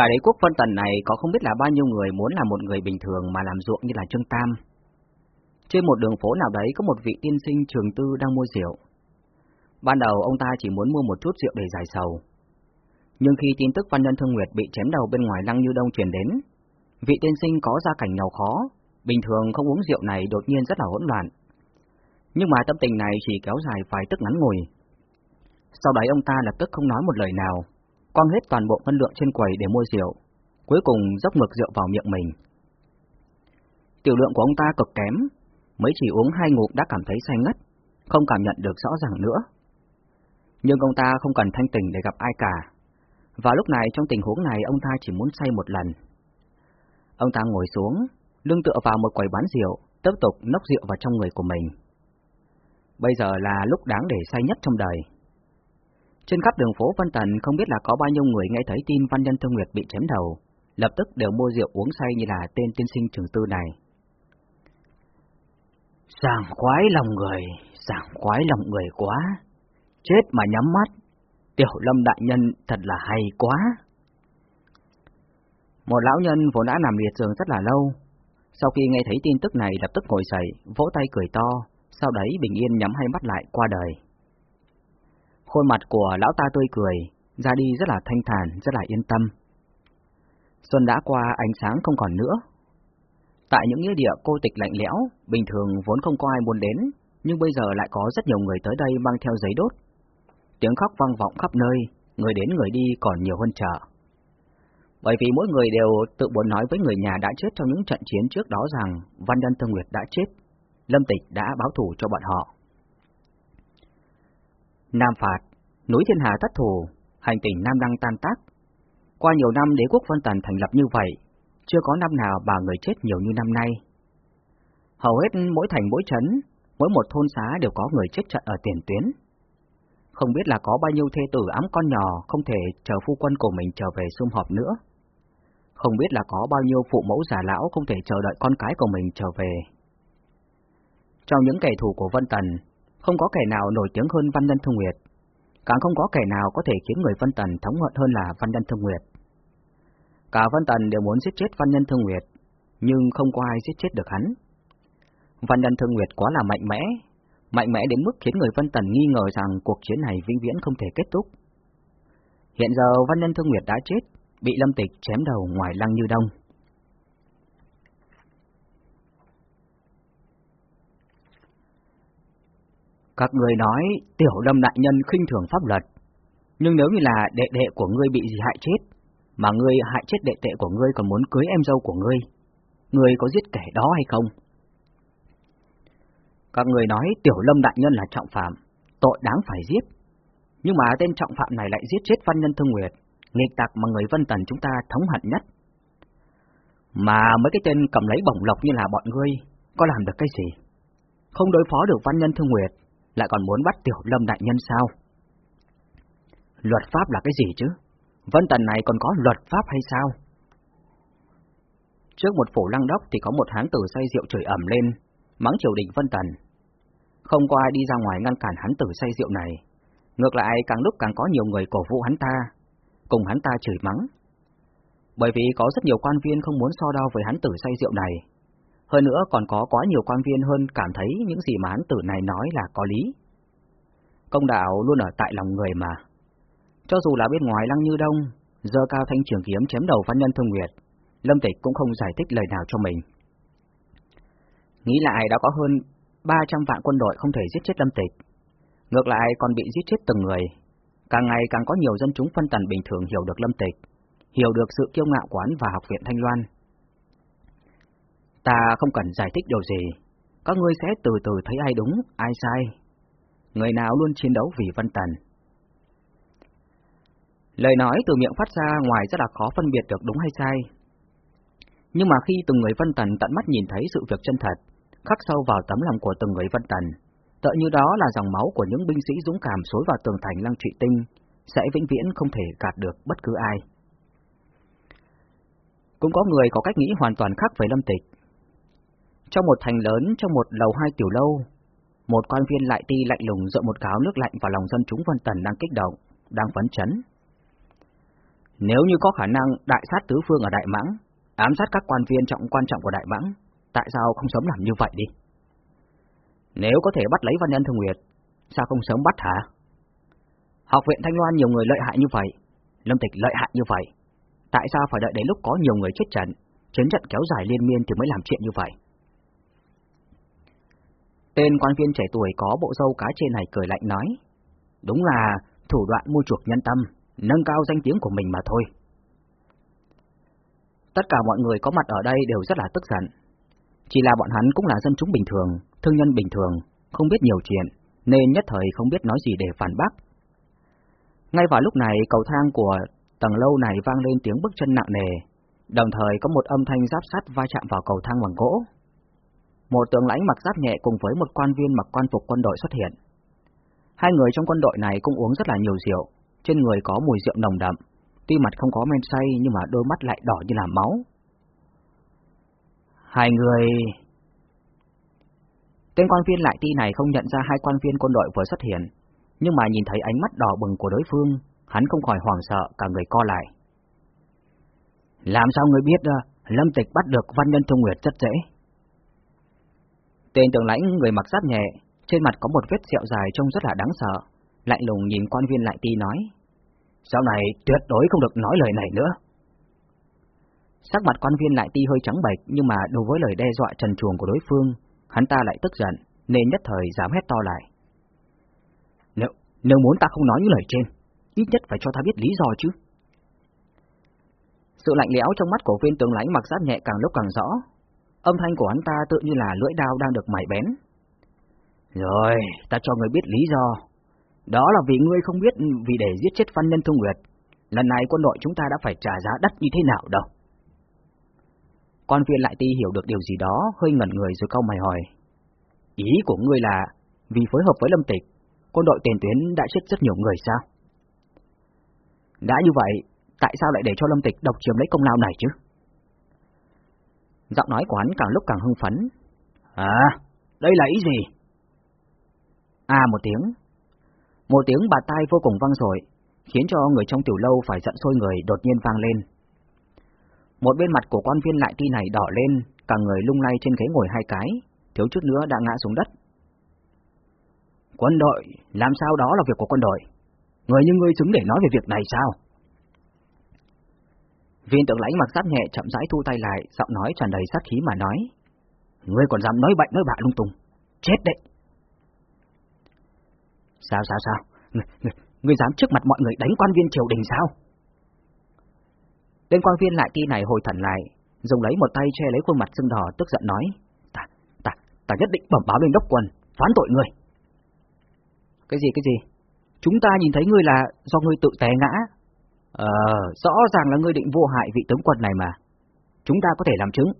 Cả đế quốc phân tần này có không biết là bao nhiêu người muốn là một người bình thường mà làm ruộng như là Trương Tam. Trên một đường phố nào đấy có một vị tiên sinh trường tư đang mua rượu. Ban đầu ông ta chỉ muốn mua một chút rượu để giải sầu. Nhưng khi tin tức văn nhân thương nguyệt bị chém đầu bên ngoài lăng như đông truyền đến, vị tiên sinh có gia cảnh nghèo khó, bình thường không uống rượu này đột nhiên rất là hỗn loạn. Nhưng mà tâm tình này chỉ kéo dài vài tức ngắn ngủi. Sau đấy ông ta lập tức không nói một lời nào, quăng hết toàn bộ phân lượng trên quầy để mua rượu, cuối cùng dốc ngược rượu vào miệng mình. Tiểu lượng của ông ta cực kém, mới chỉ uống hai ngụm đã cảm thấy say ngất, không cảm nhận được rõ ràng nữa. Nhưng ông ta không cần thanh tỉnh để gặp ai cả, và lúc này trong tình huống này ông ta chỉ muốn say một lần. Ông ta ngồi xuống, lưng tựa vào một quầy bán rượu, tiếp tục nốc rượu vào trong người của mình. Bây giờ là lúc đáng để say nhất trong đời. Trên khắp đường phố Văn Tần không biết là có bao nhiêu người nghe thấy tin Văn Nhân Thương Nguyệt bị chém đầu, lập tức đều mua rượu uống say như là tên tiên sinh trường tư này. Sảng khoái lòng người, sảng khoái lòng người quá. Chết mà nhắm mắt, tiểu lâm đại nhân thật là hay quá. Một lão nhân vốn đã nằm liệt giường rất là lâu, sau khi nghe thấy tin tức này lập tức ngồi dậy, vỗ tay cười to, sau đấy bình yên nhắm hai mắt lại qua đời. Khuôn mặt của lão ta tươi cười, ra đi rất là thanh thản, rất là yên tâm. Xuân đã qua ánh sáng không còn nữa. Tại những nghĩa địa cô tịch lạnh lẽo, bình thường vốn không có ai muốn đến, nhưng bây giờ lại có rất nhiều người tới đây mang theo giấy đốt. Tiếng khóc vang vọng khắp nơi, người đến người đi còn nhiều hơn chợ. Bởi vì mỗi người đều tự muốn nói với người nhà đã chết trong những trận chiến trước đó rằng Văn Nhân Thương Nguyệt đã chết, Lâm Tịch đã báo thù cho bọn họ. Nam Phạt, núi thiên hà thất thủ, hành tỉnh Nam Đăng tan tác. Qua nhiều năm đế quốc phân tần thành lập như vậy, chưa có năm nào bà người chết nhiều như năm nay. Hầu hết mỗi thành mỗi trấn, mỗi một thôn xá đều có người chết trận ở tiền tuyến, Không biết là có bao nhiêu thê tử ấm con nhỏ không thể chờ phu quân của mình trở về sum họp nữa. Không biết là có bao nhiêu phụ mẫu già lão không thể chờ đợi con cái của mình trở về. Trong những kẻ thù của Vân Tần, không có kẻ nào nổi tiếng hơn Văn Nhân Thương Nguyệt, càng không có kẻ nào có thể khiến người Vân Tần thống hận hơn là Văn Nhân Thương Nguyệt. Cả Vân Tần đều muốn giết chết Văn Nhân Thương Nguyệt, nhưng không có ai giết chết được hắn. Văn Nhân Thương Nguyệt quá là mạnh mẽ, mạnh mẽ đến mức khiến người Vân Tần nghi ngờ rằng cuộc chiến này vĩnh viễn không thể kết thúc. Hiện giờ Văn Nhân Thương Nguyệt đã chết, bị Lâm Tịch chém đầu ngoài lăng như đông. Các người nói tiểu lâm đại nhân khinh thường pháp luật, nhưng nếu như là đệ đệ của ngươi bị gì hại chết, mà ngươi hại chết đệ đệ của ngươi còn muốn cưới em dâu của ngươi, ngươi có giết kẻ đó hay không? Các người nói tiểu lâm đại nhân là trọng phạm, tội đáng phải giết. Nhưng mà tên trọng phạm này lại giết chết văn nhân thương nguyệt, nghịch tặc mà người vân tần chúng ta thống hận nhất. Mà mấy cái tên cầm lấy bổng lộc như là bọn ngươi, có làm được cái gì? Không đối phó được văn nhân thương nguyệt, lại còn muốn bắt tiểu lâm đại nhân sao? Luật pháp là cái gì chứ? Vân Tần này còn có luật pháp hay sao? Trước một phủ lăng đốc thì có một hán tử say rượu chửi ẩm lên, mắng triều đình Vân Tần. Không có ai đi ra ngoài ngăn cản hán tử say rượu này. Ngược lại càng lúc càng có nhiều người cổ vũ hắn ta, cùng hắn ta chửi mắng. Bởi vì có rất nhiều quan viên không muốn so đo với hắn tử say rượu này. Hơn nữa còn có quá nhiều quan viên hơn cảm thấy những gì mà hắn tử này nói là có lý. Công đạo luôn ở tại lòng người mà. Cho dù là bên ngoài lăng như đông, giờ cao thanh trường kiếm chém đầu văn nhân thương nguyệt, Lâm Tịch cũng không giải thích lời nào cho mình. Nghĩ lại đã có hơn 300 vạn quân đội không thể giết chết Lâm Tịch. Ngược lại còn bị giết chết từng người. Càng ngày càng có nhiều dân chúng phân tần bình thường hiểu được Lâm Tịch, hiểu được sự kiêu ngạo quán và học viện Thanh Loan. Ta không cần giải thích điều gì, các ngươi sẽ từ từ thấy ai đúng, ai sai. Người nào luôn chiến đấu vì văn Tần. Lời nói từ miệng phát ra ngoài rất là khó phân biệt được đúng hay sai. Nhưng mà khi từng người văn Tần tận mắt nhìn thấy sự việc chân thật, khắc sâu vào tấm lòng của từng người văn Tần, tựa như đó là dòng máu của những binh sĩ dũng cảm xối vào tường thành lăng trị tinh, sẽ vĩnh viễn không thể gạt được bất cứ ai. Cũng có người có cách nghĩ hoàn toàn khác với Lâm Tịch. Trong một thành lớn, trong một lầu hai tiểu lâu, một quan viên lại ti lạnh lùng dội một cáo nước lạnh vào lòng dân chúng Vân Tần đang kích động, đang phấn chấn. Nếu như có khả năng đại sát tứ phương ở Đại Mãng, ám sát các quan viên trọng quan trọng của Đại Mãng, tại sao không sớm làm như vậy đi? Nếu có thể bắt lấy Văn Nhân Thường Nguyệt, sao không sớm bắt hả? Học viện Thanh Loan nhiều người lợi hại như vậy, Lâm Tịch lợi hại như vậy, tại sao phải đợi đến lúc có nhiều người chết trận, chiến trận kéo dài liên miên thì mới làm chuyện như vậy? Tên quan viên trẻ tuổi có bộ râu cá trên này cười lạnh nói, đúng là thủ đoạn mua chuộc nhân tâm, nâng cao danh tiếng của mình mà thôi. Tất cả mọi người có mặt ở đây đều rất là tức giận. Chỉ là bọn hắn cũng là dân chúng bình thường, thương nhân bình thường, không biết nhiều chuyện, nên nhất thời không biết nói gì để phản bác. Ngay vào lúc này, cầu thang của tầng lâu này vang lên tiếng bước chân nặng nề, đồng thời có một âm thanh giáp sắt va chạm vào cầu thang bằng gỗ. Một tướng lãnh mặc giáp nhẹ cùng với một quan viên mặc quan phục quân đội xuất hiện. Hai người trong quân đội này cũng uống rất là nhiều rượu, trên người có mùi rượu nồng đậm, tuy mặt không có men say nhưng mà đôi mắt lại đỏ như là máu. Hai người... Tên quan viên lại ti này không nhận ra hai quan viên quân đội vừa xuất hiện, nhưng mà nhìn thấy ánh mắt đỏ bừng của đối phương, hắn không khỏi hoảng sợ, cả người co lại. Làm sao người biết ờ, Lâm Tịch bắt được Văn Nhân trung Nguyệt rất dễ? Tên tướng lãnh người mặc giáp nhẹ, trên mặt có một vết sẹo dài trông rất là đáng sợ, lạnh lùng nhìn quan viên lại ti nói. Sau này tuyệt đối không được nói lời này nữa. Sắc mặt quan viên lại ti hơi trắng bệch nhưng mà đối với lời đe dọa trần truồng của đối phương, hắn ta lại tức giận, nên nhất thời dám hét to lại. Nếu, nếu muốn ta không nói những lời trên, ít nhất phải cho ta biết lý do chứ. Sự lạnh lẽo trong mắt của viên tướng lãnh mặc giáp nhẹ càng lúc càng rõ, âm thanh của hắn ta tự như là lưỡi đao đang được mài bén. Rồi, ta cho người biết lý do. Đó là vì ngươi không biết vì để giết chết văn nhân Thông Nguyệt, lần này quân đội chúng ta đã phải trả giá đắt như thế nào đâu. Quan viên lại ti hiểu được điều gì đó, hơi ngẩn người rồi câu mày hỏi. Ý của ngươi là vì phối hợp với Lâm Tịch, quân đội tiền tuyến đã chết rất nhiều người sao? Đã như vậy, tại sao lại để cho Lâm Tịch độc chiếm lấy công lao này chứ? Giọng nói của hắn càng lúc càng hưng phấn. À, đây là ý gì? À một tiếng. Một tiếng bà tai vô cùng vang rồi, khiến cho người trong tiểu lâu phải giận sôi người đột nhiên vang lên. Một bên mặt của quan viên lại ti này đỏ lên, cả người lung lay trên ghế ngồi hai cái, thiếu chút nữa đã ngã xuống đất. Quân đội, làm sao đó là việc của quân đội? Người như ngươi xứng để nói về việc này sao? Viên tượng lãnh mặc giáp nhẹ chậm rãi thu tay lại, giọng nói tràn đầy sát khí mà nói. Ngươi còn dám nói bệnh nói bạ lung tung. Chết đấy! Sao sao sao? Ngươi, ngươi, ngươi dám trước mặt mọi người đánh quan viên triều đình sao? Tên quan viên lại ti này hồi thần lại, dùng lấy một tay che lấy khuôn mặt sưng đỏ tức giận nói. Ta, ta, ta nhất định bẩm báo lên đốc quân, phán tội ngươi. Cái gì cái gì? Chúng ta nhìn thấy ngươi là do ngươi tự té ngã. Ờ, rõ ràng là ngươi định vô hại vị tướng quân này mà. Chúng ta có thể làm chứng.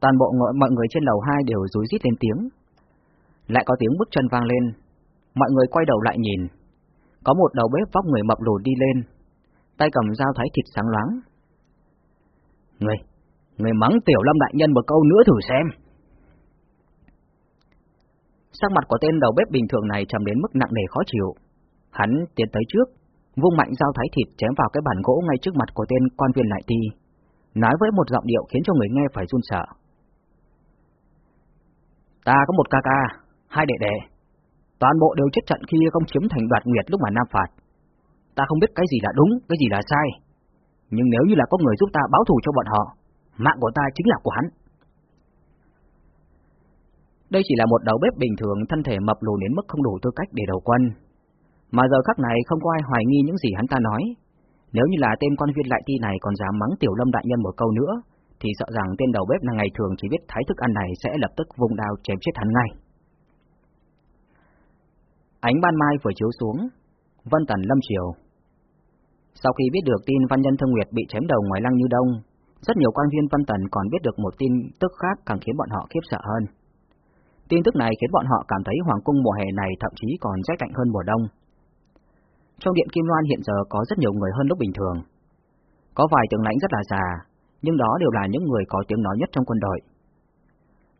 Toàn bộ mọi người trên lầu hai đều rúi rít lên tiếng. Lại có tiếng bước chân vang lên. Mọi người quay đầu lại nhìn. Có một đầu bếp vóc người mập lùn đi lên. Tay cầm dao thái thịt sáng loáng. Người, người mắng tiểu lâm đại nhân một câu nữa thử xem. Sắc mặt của tên đầu bếp bình thường này trầm đến mức nặng nề khó chịu. Hắn tiến tới trước, vung mạnh dao thái thịt chém vào cái bàn gỗ ngay trước mặt của tên quan viên lại ti, nói với một giọng điệu khiến cho người nghe phải run sợ. Ta có một ca ca, hai đệ đệ, toàn bộ đều chết trận khi không chiếm thành đoạt nguyệt lúc mà Nam phạt. Ta không biết cái gì là đúng, cái gì là sai, nhưng nếu như là có người giúp ta báo thù cho bọn họ, mạng của ta chính là của hắn. Đây chỉ là một đầu bếp bình thường thân thể mập lùn đến mức không đủ tư cách để đầu quân. Mà giờ khắc này không có ai hoài nghi những gì hắn ta nói. Nếu như là tên quan viên lại ti này còn dám mắng tiểu lâm đại nhân một câu nữa, thì sợ rằng tên đầu bếp là ngày thường chỉ biết thái thức ăn này sẽ lập tức vùng đao chém chết hắn ngay. Ánh ban mai vừa chiếu xuống, Vân Tần lâm chiều. Sau khi biết được tin Văn Nhân Thương Nguyệt bị chém đầu ngoài lăng như đông, rất nhiều quan viên Vân Tần còn biết được một tin tức khác càng khiến bọn họ khiếp sợ hơn. Tin tức này khiến bọn họ cảm thấy hoàng cung mùa hè này thậm chí còn rét lạnh hơn mùa đông. Trong điện Kim Loan hiện giờ có rất nhiều người hơn lúc bình thường. Có vài tướng lãnh rất là già, nhưng đó đều là những người có tiếng nói nhất trong quân đội.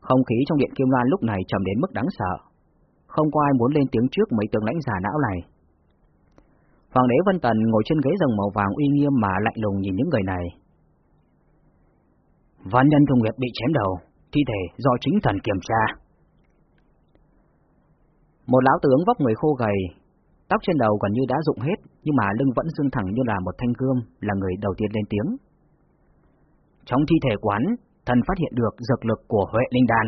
Không khí trong điện Kim Loan lúc này trầm đến mức đáng sợ. Không có ai muốn lên tiếng trước mấy tướng lãnh già não này. Hoàng đế Vân Tần ngồi trên ghế rồng màu vàng uy nghiêm mà lạnh lùng nhìn những người này. Văn nhân Thông Nguyệt bị chém đầu, thi thể do chính thần kiểm tra. Một lão tướng vóc người khô gầy, tóc trên đầu gần như đã rụng hết, nhưng mà lưng vẫn dương thẳng như là một thanh gươm, là người đầu tiên lên tiếng. Trong thi thể quán, thần phát hiện được dược lực của Huệ Linh Đan.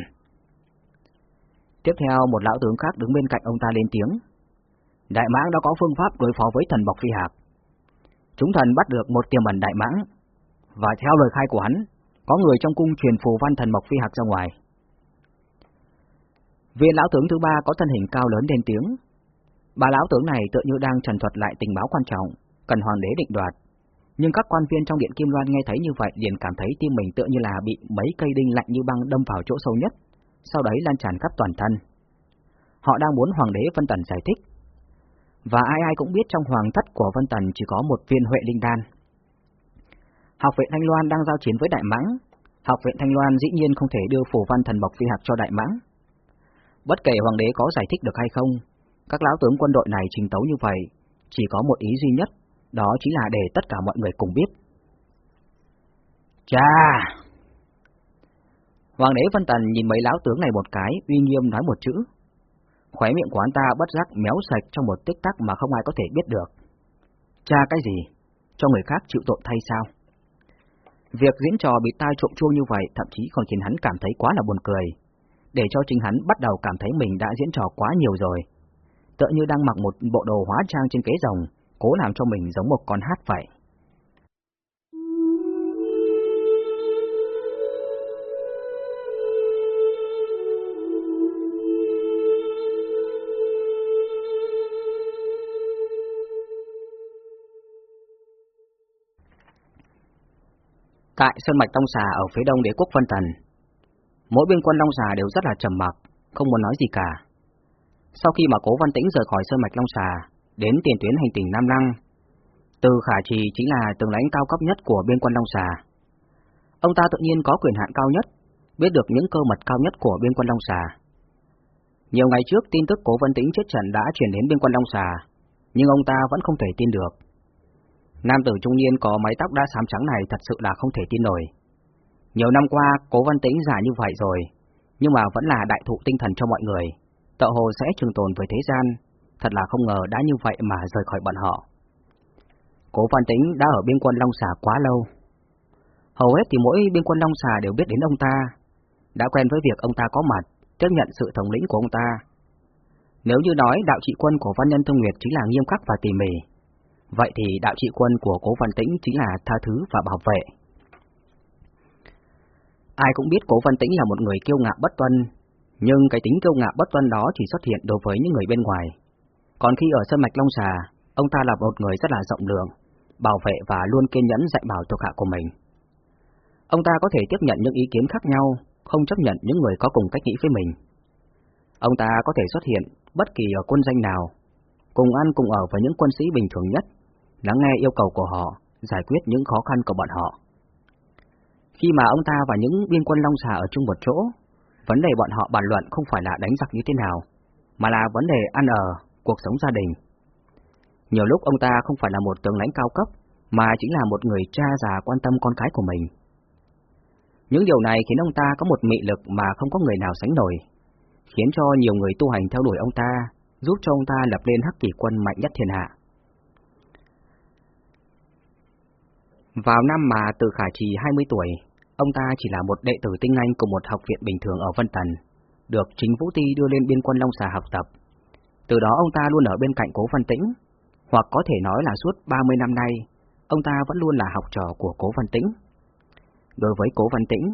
Tiếp theo, một lão tướng khác đứng bên cạnh ông ta lên tiếng. Đại mãng đã có phương pháp đối phó với thần Bọc Phi Hạc. Chúng thần bắt được một tiềm ẩn đại mãng, và theo lời khai của hắn, có người trong cung truyền phù văn thần Bọc Phi Hạc ra ngoài. Viên lão tướng thứ ba có thân hình cao lớn lên tiếng. Bà lão tướng này tự như đang trần thuật lại tình báo quan trọng, cần hoàng đế định đoạt. Nhưng các quan viên trong điện Kim Loan nghe thấy như vậy liền cảm thấy tim mình tựa như là bị mấy cây đinh lạnh như băng đâm vào chỗ sâu nhất, sau đấy lan tràn khắp toàn thân. Họ đang muốn hoàng đế Vân Tần giải thích. Và ai ai cũng biết trong hoàng thất của Vân Tần chỉ có một viên Huệ Linh Đan. Học viện Thanh Loan đang giao chiến với Đại Mãng. Học viện Thanh Loan dĩ nhiên không thể đưa phủ văn thần bọc phi hạt cho Đại Mãng, Bất kể hoàng đế có giải thích được hay không, các lão tướng quân đội này trình tấu như vậy, chỉ có một ý duy nhất, đó chính là để tất cả mọi người cùng biết. Cha! Hoàng đế Vân Tần nhìn mấy lão tướng này một cái, uy nghiêm nói một chữ. Khóe miệng của anh ta bất giác méo sạch trong một tích tắc mà không ai có thể biết được. Cha cái gì? Cho người khác chịu tội thay sao? Việc diễn trò bị tai trộm chuông như vậy thậm chí còn khiến hắn cảm thấy quá là buồn cười, để cho chính hắn bắt đầu cảm thấy mình đã diễn trò quá nhiều rồi. Tựa như đang mặc một bộ đồ hóa trang trên kế rồng, cố làm cho mình giống một con hát vậy. Tại Sơn Mạch Tông Xà ở phía đông đế quốc Vân Tần, Mỗi bên quân Long Xà đều rất là trầm mặc, không muốn nói gì cả. Sau khi mà Cố Văn Tĩnh rời khỏi Sơn Mạch Long Xà, đến tiền tuyến hành tỉnh Nam Lăng, Từ Khả Trì chính là tướng lãnh cao cấp nhất của biên quân Long Xà. Ông ta tự nhiên có quyền hạn cao nhất, biết được những cơ mật cao nhất của biên quân Long Xà. Nhiều ngày trước tin tức Cố Văn Tĩnh chết trận đã chuyển đến biên quân Long Xà, nhưng ông ta vẫn không thể tin được. Nam tử trung niên có mái tóc đã xám trắng này thật sự là không thể tin nổi. Nhiều năm qua, Cố Văn Tĩnh già như vậy rồi, nhưng mà vẫn là đại thụ tinh thần cho mọi người, tợ hồ sẽ trường tồn với thế gian, thật là không ngờ đã như vậy mà rời khỏi bọn họ. Cố Văn Tĩnh đã ở biên quân Long Xà quá lâu. Hầu hết thì mỗi biên quân Long Xà đều biết đến ông ta, đã quen với việc ông ta có mặt, chấp nhận sự thống lĩnh của ông ta. Nếu như nói đạo trị quân của Văn Nhân thông Nguyệt chính là nghiêm khắc và tỉ mỉ, vậy thì đạo trị quân của Cố Văn Tĩnh chính là tha thứ và bảo vệ. Ai cũng biết Cố Văn Tĩnh là một người kiêu ngạo bất tuân, nhưng cái tính kiêu ngạo bất tuân đó chỉ xuất hiện đối với những người bên ngoài. Còn khi ở sân mạch Long Xà, ông ta là một người rất là rộng lượng, bảo vệ và luôn kiên nhẫn dạy bảo thuộc hạ của mình. Ông ta có thể tiếp nhận những ý kiến khác nhau, không chấp nhận những người có cùng cách nghĩ với mình. Ông ta có thể xuất hiện bất kỳ ở quân danh nào, cùng ăn cùng ở với những quân sĩ bình thường nhất, lắng nghe yêu cầu của họ, giải quyết những khó khăn của bọn họ. Khi mà ông ta và những biên quân Long Xà ở chung một chỗ, vấn đề bọn họ bàn luận không phải là đánh giặc như thế nào, mà là vấn đề ăn ở, cuộc sống gia đình. Nhiều lúc ông ta không phải là một tướng lãnh cao cấp, mà chính là một người cha già quan tâm con cái của mình. Những điều này khiến ông ta có một mị lực mà không có người nào sánh nổi, khiến cho nhiều người tu hành theo đuổi ông ta, giúp cho ông ta lập lên hắc kỷ quân mạnh nhất thiên hạ. Vào năm mà từ khả trì 20 tuổi, ông ta chỉ là một đệ tử tinh anh của một học viện bình thường ở Vân Tần, được chính Vũ Ti đưa lên biên quân Long Xà học tập. Từ đó ông ta luôn ở bên cạnh Cố Văn Tĩnh, hoặc có thể nói là suốt 30 năm nay, ông ta vẫn luôn là học trò của Cố Văn Tĩnh. Đối với Cố Văn Tĩnh,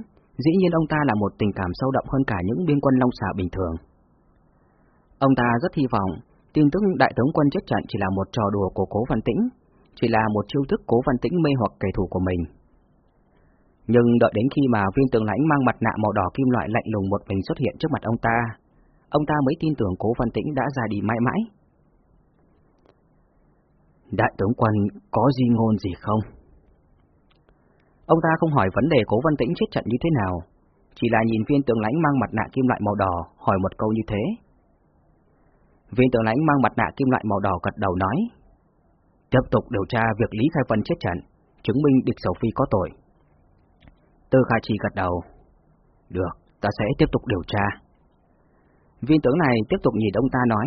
dĩ nhiên ông ta là một tình cảm sâu đậm hơn cả những biên quân Long Xà bình thường. Ông ta rất hy vọng tin tức đại tướng quân chết trận chỉ là một trò đùa của Cố Văn Tĩnh, chỉ là một chiêu thức Cố Văn Tĩnh mê hoặc kẻ thù của mình. Nhưng đợi đến khi mà viên tường lãnh mang mặt nạ màu đỏ kim loại lạnh lùng một mình xuất hiện trước mặt ông ta, ông ta mới tin tưởng Cố Văn Tĩnh đã ra đi mãi mãi. Đại tướng quân có gì ngôn gì không? Ông ta không hỏi vấn đề Cố Văn Tĩnh chết trận như thế nào, chỉ là nhìn viên tướng lãnh mang mặt nạ kim loại màu đỏ hỏi một câu như thế. Viên tướng lãnh mang mặt nạ kim loại màu đỏ gật đầu nói, tiếp tục điều tra việc Lý Khai Vân chết trận, chứng minh địch Sầu Phi có tội. Tư Khả Trì gật đầu. Được, ta sẽ tiếp tục điều tra. Viên tướng này tiếp tục nhìn ông ta nói.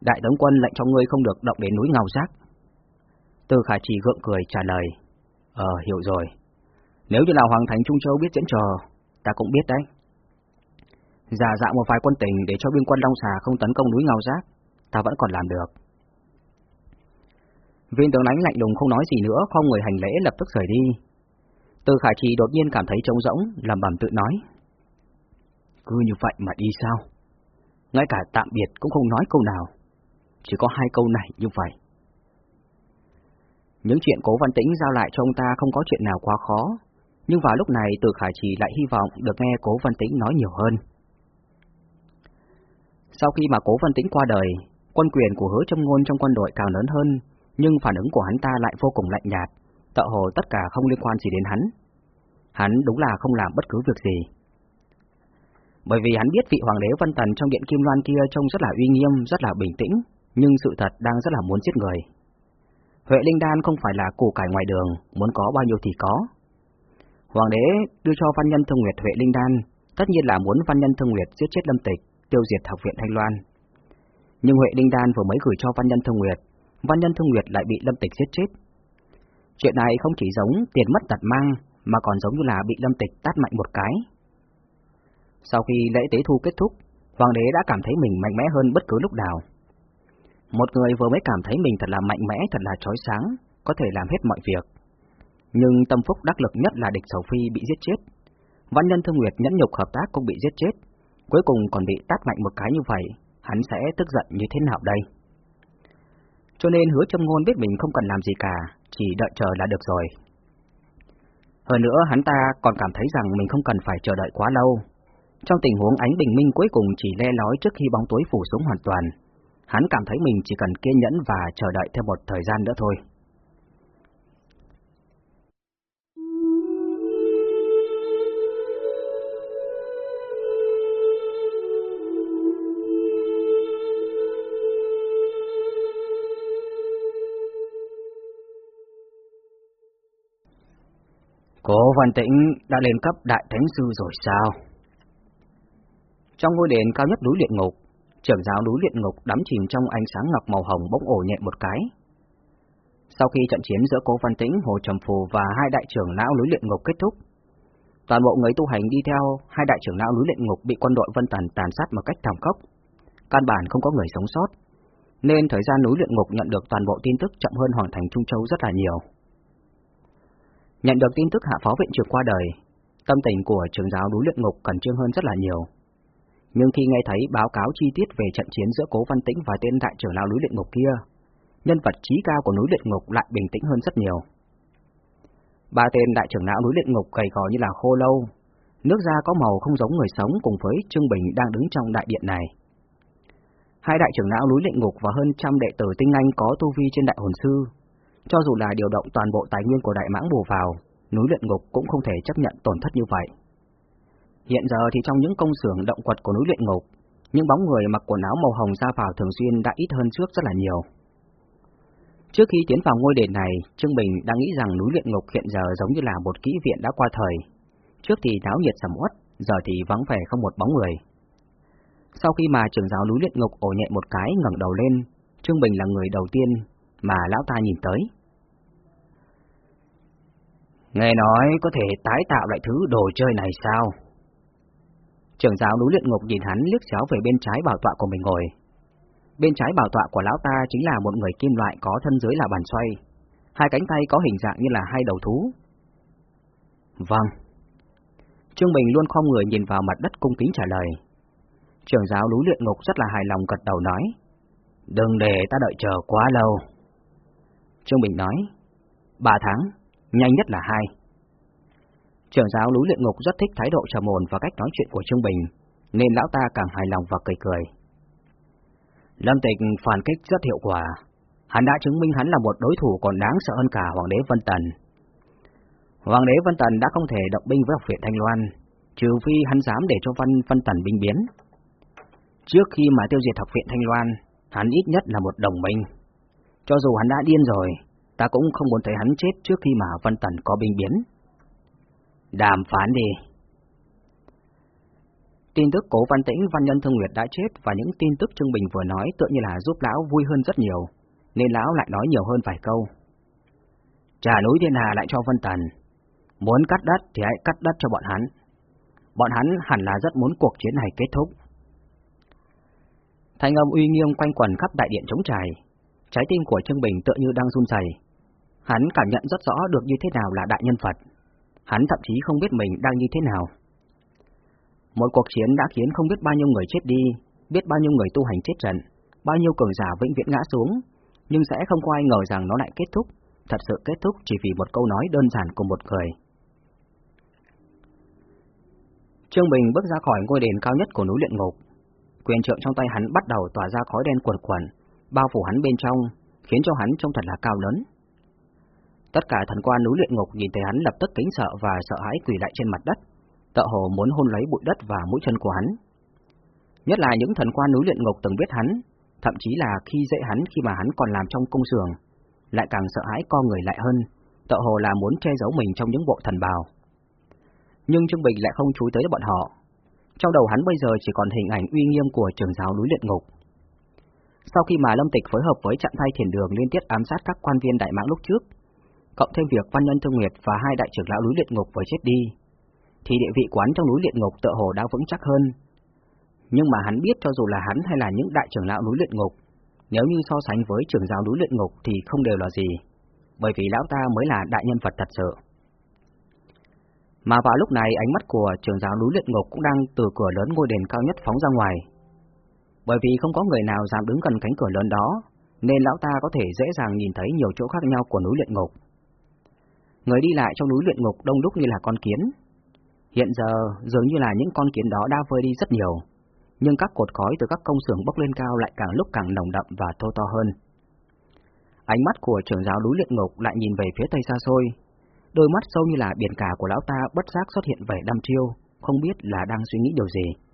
Đại tướng quân lệnh cho ngươi không được động đến núi ngào giác. Tư Khả Trì gượng cười trả lời. Ờ, hiểu rồi. Nếu như là Hoàng Thành Trung Châu biết diễn trò, ta cũng biết đấy. Giả dạng một vài quân tình để cho biên quân Long Xà không tấn công núi ngào giác, ta vẫn còn làm được. Viên tướng lãnh lạnh lùng không nói gì nữa, không người hành lễ lập tức rời đi, từ Khải Trì đột nhiên cảm thấy trống rỗng, làm bẩm tự nói. Cứ như vậy mà đi sao? Ngay cả tạm biệt cũng không nói câu nào. Chỉ có hai câu này như vậy. Những chuyện cố văn tĩnh giao lại cho ông ta không có chuyện nào quá khó, nhưng vào lúc này Từ Khải Trì lại hy vọng được nghe cố văn tĩnh nói nhiều hơn. Sau khi mà cố văn tĩnh qua đời, quân quyền của hứa trong ngôn trong quân đội càng lớn hơn, nhưng phản ứng của hắn ta lại vô cùng lạnh nhạt, tợ hồ tất cả không liên quan gì đến hắn. Hắn đúng là không làm bất cứ việc gì. Bởi vì hắn biết vị hoàng đế Vân Tần trong điện Kim Loan kia trông rất là uy nghiêm, rất là bình tĩnh, nhưng sự thật đang rất là muốn giết người. Huệ Linh Đan không phải là củ cải ngoài đường, muốn có bao nhiêu thì có. Hoàng đế đưa cho Văn Nhân Thương Nguyệt Huệ Linh Đan, tất nhiên là muốn Văn Nhân Thương Nguyệt giết chết Lâm Tịch, tiêu diệt học viện Thanh Loan. Nhưng Huệ Linh Đan vừa mới gửi cho Văn Nhân Thương Nguyệt, Văn Nhân Thương Nguyệt lại bị Lâm Tịch giết chết, Chuyện này không chỉ giống tiền mất tật mang, mà còn giống như là bị lâm tịch tát mạnh một cái. Sau khi lễ tế thu kết thúc, hoàng đế đã cảm thấy mình mạnh mẽ hơn bất cứ lúc nào. Một người vừa mới cảm thấy mình thật là mạnh mẽ, thật là trói sáng, có thể làm hết mọi việc. Nhưng tâm phúc đắc lực nhất là địch sầu phi bị giết chết. Văn nhân thương nguyệt nhẫn nhục hợp tác cũng bị giết chết, cuối cùng còn bị tát mạnh một cái như vậy, hắn sẽ tức giận như thế nào đây? Cho nên hứa châm ngôn biết mình không cần làm gì cả, chỉ đợi chờ là được rồi. Hơn nữa hắn ta còn cảm thấy rằng mình không cần phải chờ đợi quá lâu, Trong tình huống ánh bình minh cuối cùng chỉ le lói trước khi bóng tối phủ xuống hoàn toàn, hắn cảm thấy mình chỉ cần kiên nhẫn và chờ đợi thêm một thời gian nữa thôi. Cố Văn Tĩnh đã lên cấp Đại Thánh Sư rồi sao? Trong ngôi đền cao nhất núi luyện ngục, trưởng giáo núi luyện ngục đắm chìm trong ánh sáng ngọc màu hồng bỗng ổ nhẹ một cái. Sau khi trận chiến giữa Cố Văn Tĩnh, Hồ Trầm Phù và hai đại trưởng lão núi luyện ngục kết thúc, toàn bộ người tu hành đi theo hai đại trưởng lão núi luyện ngục bị quân đội Vân Tần tàn sát một cách thảm khốc, căn bản không có người sống sót, nên thời gian núi luyện ngục nhận được toàn bộ tin tức chậm hơn Hoàng Thành Trung Châu rất là nhiều. Nhận được tin tức hạ phó viện trưởng qua đời, tâm tình của trưởng giáo núi luyện ngục cẩn trương hơn rất là nhiều. Nhưng khi nghe thấy báo cáo chi tiết về trận chiến giữa Cố Văn Tĩnh và tên đại trưởng lão núi luyện ngục kia, nhân vật trí cao của núi luyện ngục lại bình tĩnh hơn rất nhiều. Ba tên đại trưởng lão núi luyện ngục gầy gò như là khô lâu, nước da có màu không giống người sống cùng với Trương Bình đang đứng trong đại điện này. Hai đại trưởng lão núi luyện ngục và hơn trăm đệ tử tinh anh có tu vi trên đại hồn sư cho dù là điều động toàn bộ tài nguyên của Đại Mãng bù vào, núi luyện ngục cũng không thể chấp nhận tổn thất như vậy. Hiện giờ thì trong những công xưởng động quật của núi luyện ngục, những bóng người mặc quần áo màu hồng ra vào thường xuyên đã ít hơn trước rất là nhiều. Trước khi tiến vào ngôi đền này, Trương Bình đã nghĩ rằng núi luyện ngục hiện giờ giống như là một kỹ viện đã qua thời. Trước thì náo nhiệt sầm uất, giờ thì vắng vẻ không một bóng người. Sau khi mà trưởng giáo núi luyện ngục ổ nhẹ một cái ngẩng đầu lên, Trương Bình là người đầu tiên mà lão ta nhìn tới. Nghe nói có thể tái tạo lại thứ đồ chơi này sao? Trưởng giáo núi luyện ngục nhìn hắn liếc xéo về bên trái bảo tọa của mình ngồi. Bên trái bảo tọa của lão ta chính là một người kim loại có thân dưới là bàn xoay, hai cánh tay có hình dạng như là hai đầu thú. Vâng. Trương Bình luôn không người nhìn vào mặt đất cung kính trả lời. Trưởng giáo núi luyện ngục rất là hài lòng gật đầu nói. Đừng để ta đợi chờ quá lâu. Trương Bình nói, ba tháng, nhanh nhất là hai. Trưởng giáo núi luyện ngục rất thích thái độ trầm ổn và cách nói chuyện của Trương Bình, nên lão ta càng hài lòng và cười cười. Lâm Tịch phản kích rất hiệu quả, hắn đã chứng minh hắn là một đối thủ còn đáng sợ hơn cả Hoàng đế Vân Tần. Hoàng đế Vân Tần đã không thể động binh với học viện Thanh Loan, trừ phi hắn dám để cho Văn Vân Tần binh biến. Trước khi mà tiêu diệt học viện Thanh Loan, hắn ít nhất là một đồng minh. Cho dù hắn đã điên rồi, ta cũng không muốn thấy hắn chết trước khi mà Vân Tần có binh biến. Đàm phán đi. Tin tức cố Văn Tĩnh Văn Nhân Thương Nguyệt đã chết và những tin tức Trương Bình vừa nói tựa như là giúp lão vui hơn rất nhiều, nên lão lại nói nhiều hơn vài câu. Trả núi thiên hà lại cho Vân Tần. Muốn cắt đất thì hãy cắt đất cho bọn hắn. Bọn hắn hẳn là rất muốn cuộc chiến này kết thúc. Thanh âm uy nghiêm quanh quần khắp đại điện chống trải, Trái tim của Trương Bình tựa như đang run rẩy. Hắn cảm nhận rất rõ được như thế nào là đại nhân Phật. Hắn thậm chí không biết mình đang như thế nào. Một cuộc chiến đã khiến không biết bao nhiêu người chết đi, biết bao nhiêu người tu hành chết trận, bao nhiêu cường giả vĩnh viễn ngã xuống, nhưng sẽ không có ai ngờ rằng nó lại kết thúc, thật sự kết thúc chỉ vì một câu nói đơn giản của một người. Trương Bình bước ra khỏi ngôi đền cao nhất của núi luyện ngục. Quyền trượng trong tay hắn bắt đầu tỏa ra khói đen quần quần, bao phủ hắn bên trong, khiến cho hắn trông thật là cao lớn. Tất cả thần quan núi luyện ngục nhìn thấy hắn lập tức kính sợ và sợ hãi quỳ lại trên mặt đất, tợ hồ muốn hôn lấy bụi đất và mũi chân của hắn. Nhất là những thần quan núi luyện ngục từng biết hắn, thậm chí là khi dễ hắn khi mà hắn còn làm trong cung sường, lại càng sợ hãi co người lại hơn, tợ hồ là muốn che giấu mình trong những bộ thần bào. Nhưng Trương Bình lại không chú ý tới bọn họ. Trong đầu hắn bây giờ chỉ còn hình ảnh uy nghiêm của trường giáo núi luyện ngục, sau khi mà Lâm Tịch phối hợp với trận thay thiền đường liên tiếp ám sát các quan viên đại mãng lúc trước, cộng thêm việc Văn Nhân Thương Nguyệt và hai đại trưởng lão núi luyện ngục vừa chết đi, thì địa vị quán trong núi luyện ngục tựa hồ đã vững chắc hơn. Nhưng mà hắn biết cho dù là hắn hay là những đại trưởng lão núi luyện ngục, nếu như so sánh với trưởng giáo núi luyện ngục thì không đều là gì, bởi vì lão ta mới là đại nhân vật thật sự. Mà vào lúc này ánh mắt của trưởng giáo núi luyện ngục cũng đang từ cửa lớn ngôi đền cao nhất phóng ra ngoài, bởi vì không có người nào dám đứng gần cánh cửa lớn đó, nên lão ta có thể dễ dàng nhìn thấy nhiều chỗ khác nhau của núi luyện ngục. Người đi lại trong núi luyện ngục đông đúc như là con kiến. Hiện giờ dường như là những con kiến đó đã vơi đi rất nhiều, nhưng các cột khói từ các công xưởng bốc lên cao lại càng lúc càng nồng đậm và thô to hơn. Ánh mắt của trưởng giáo núi luyện ngục lại nhìn về phía tây xa xôi, đôi mắt sâu như là biển cả của lão ta bất giác xuất hiện vẻ đăm chiêu, không biết là đang suy nghĩ điều gì.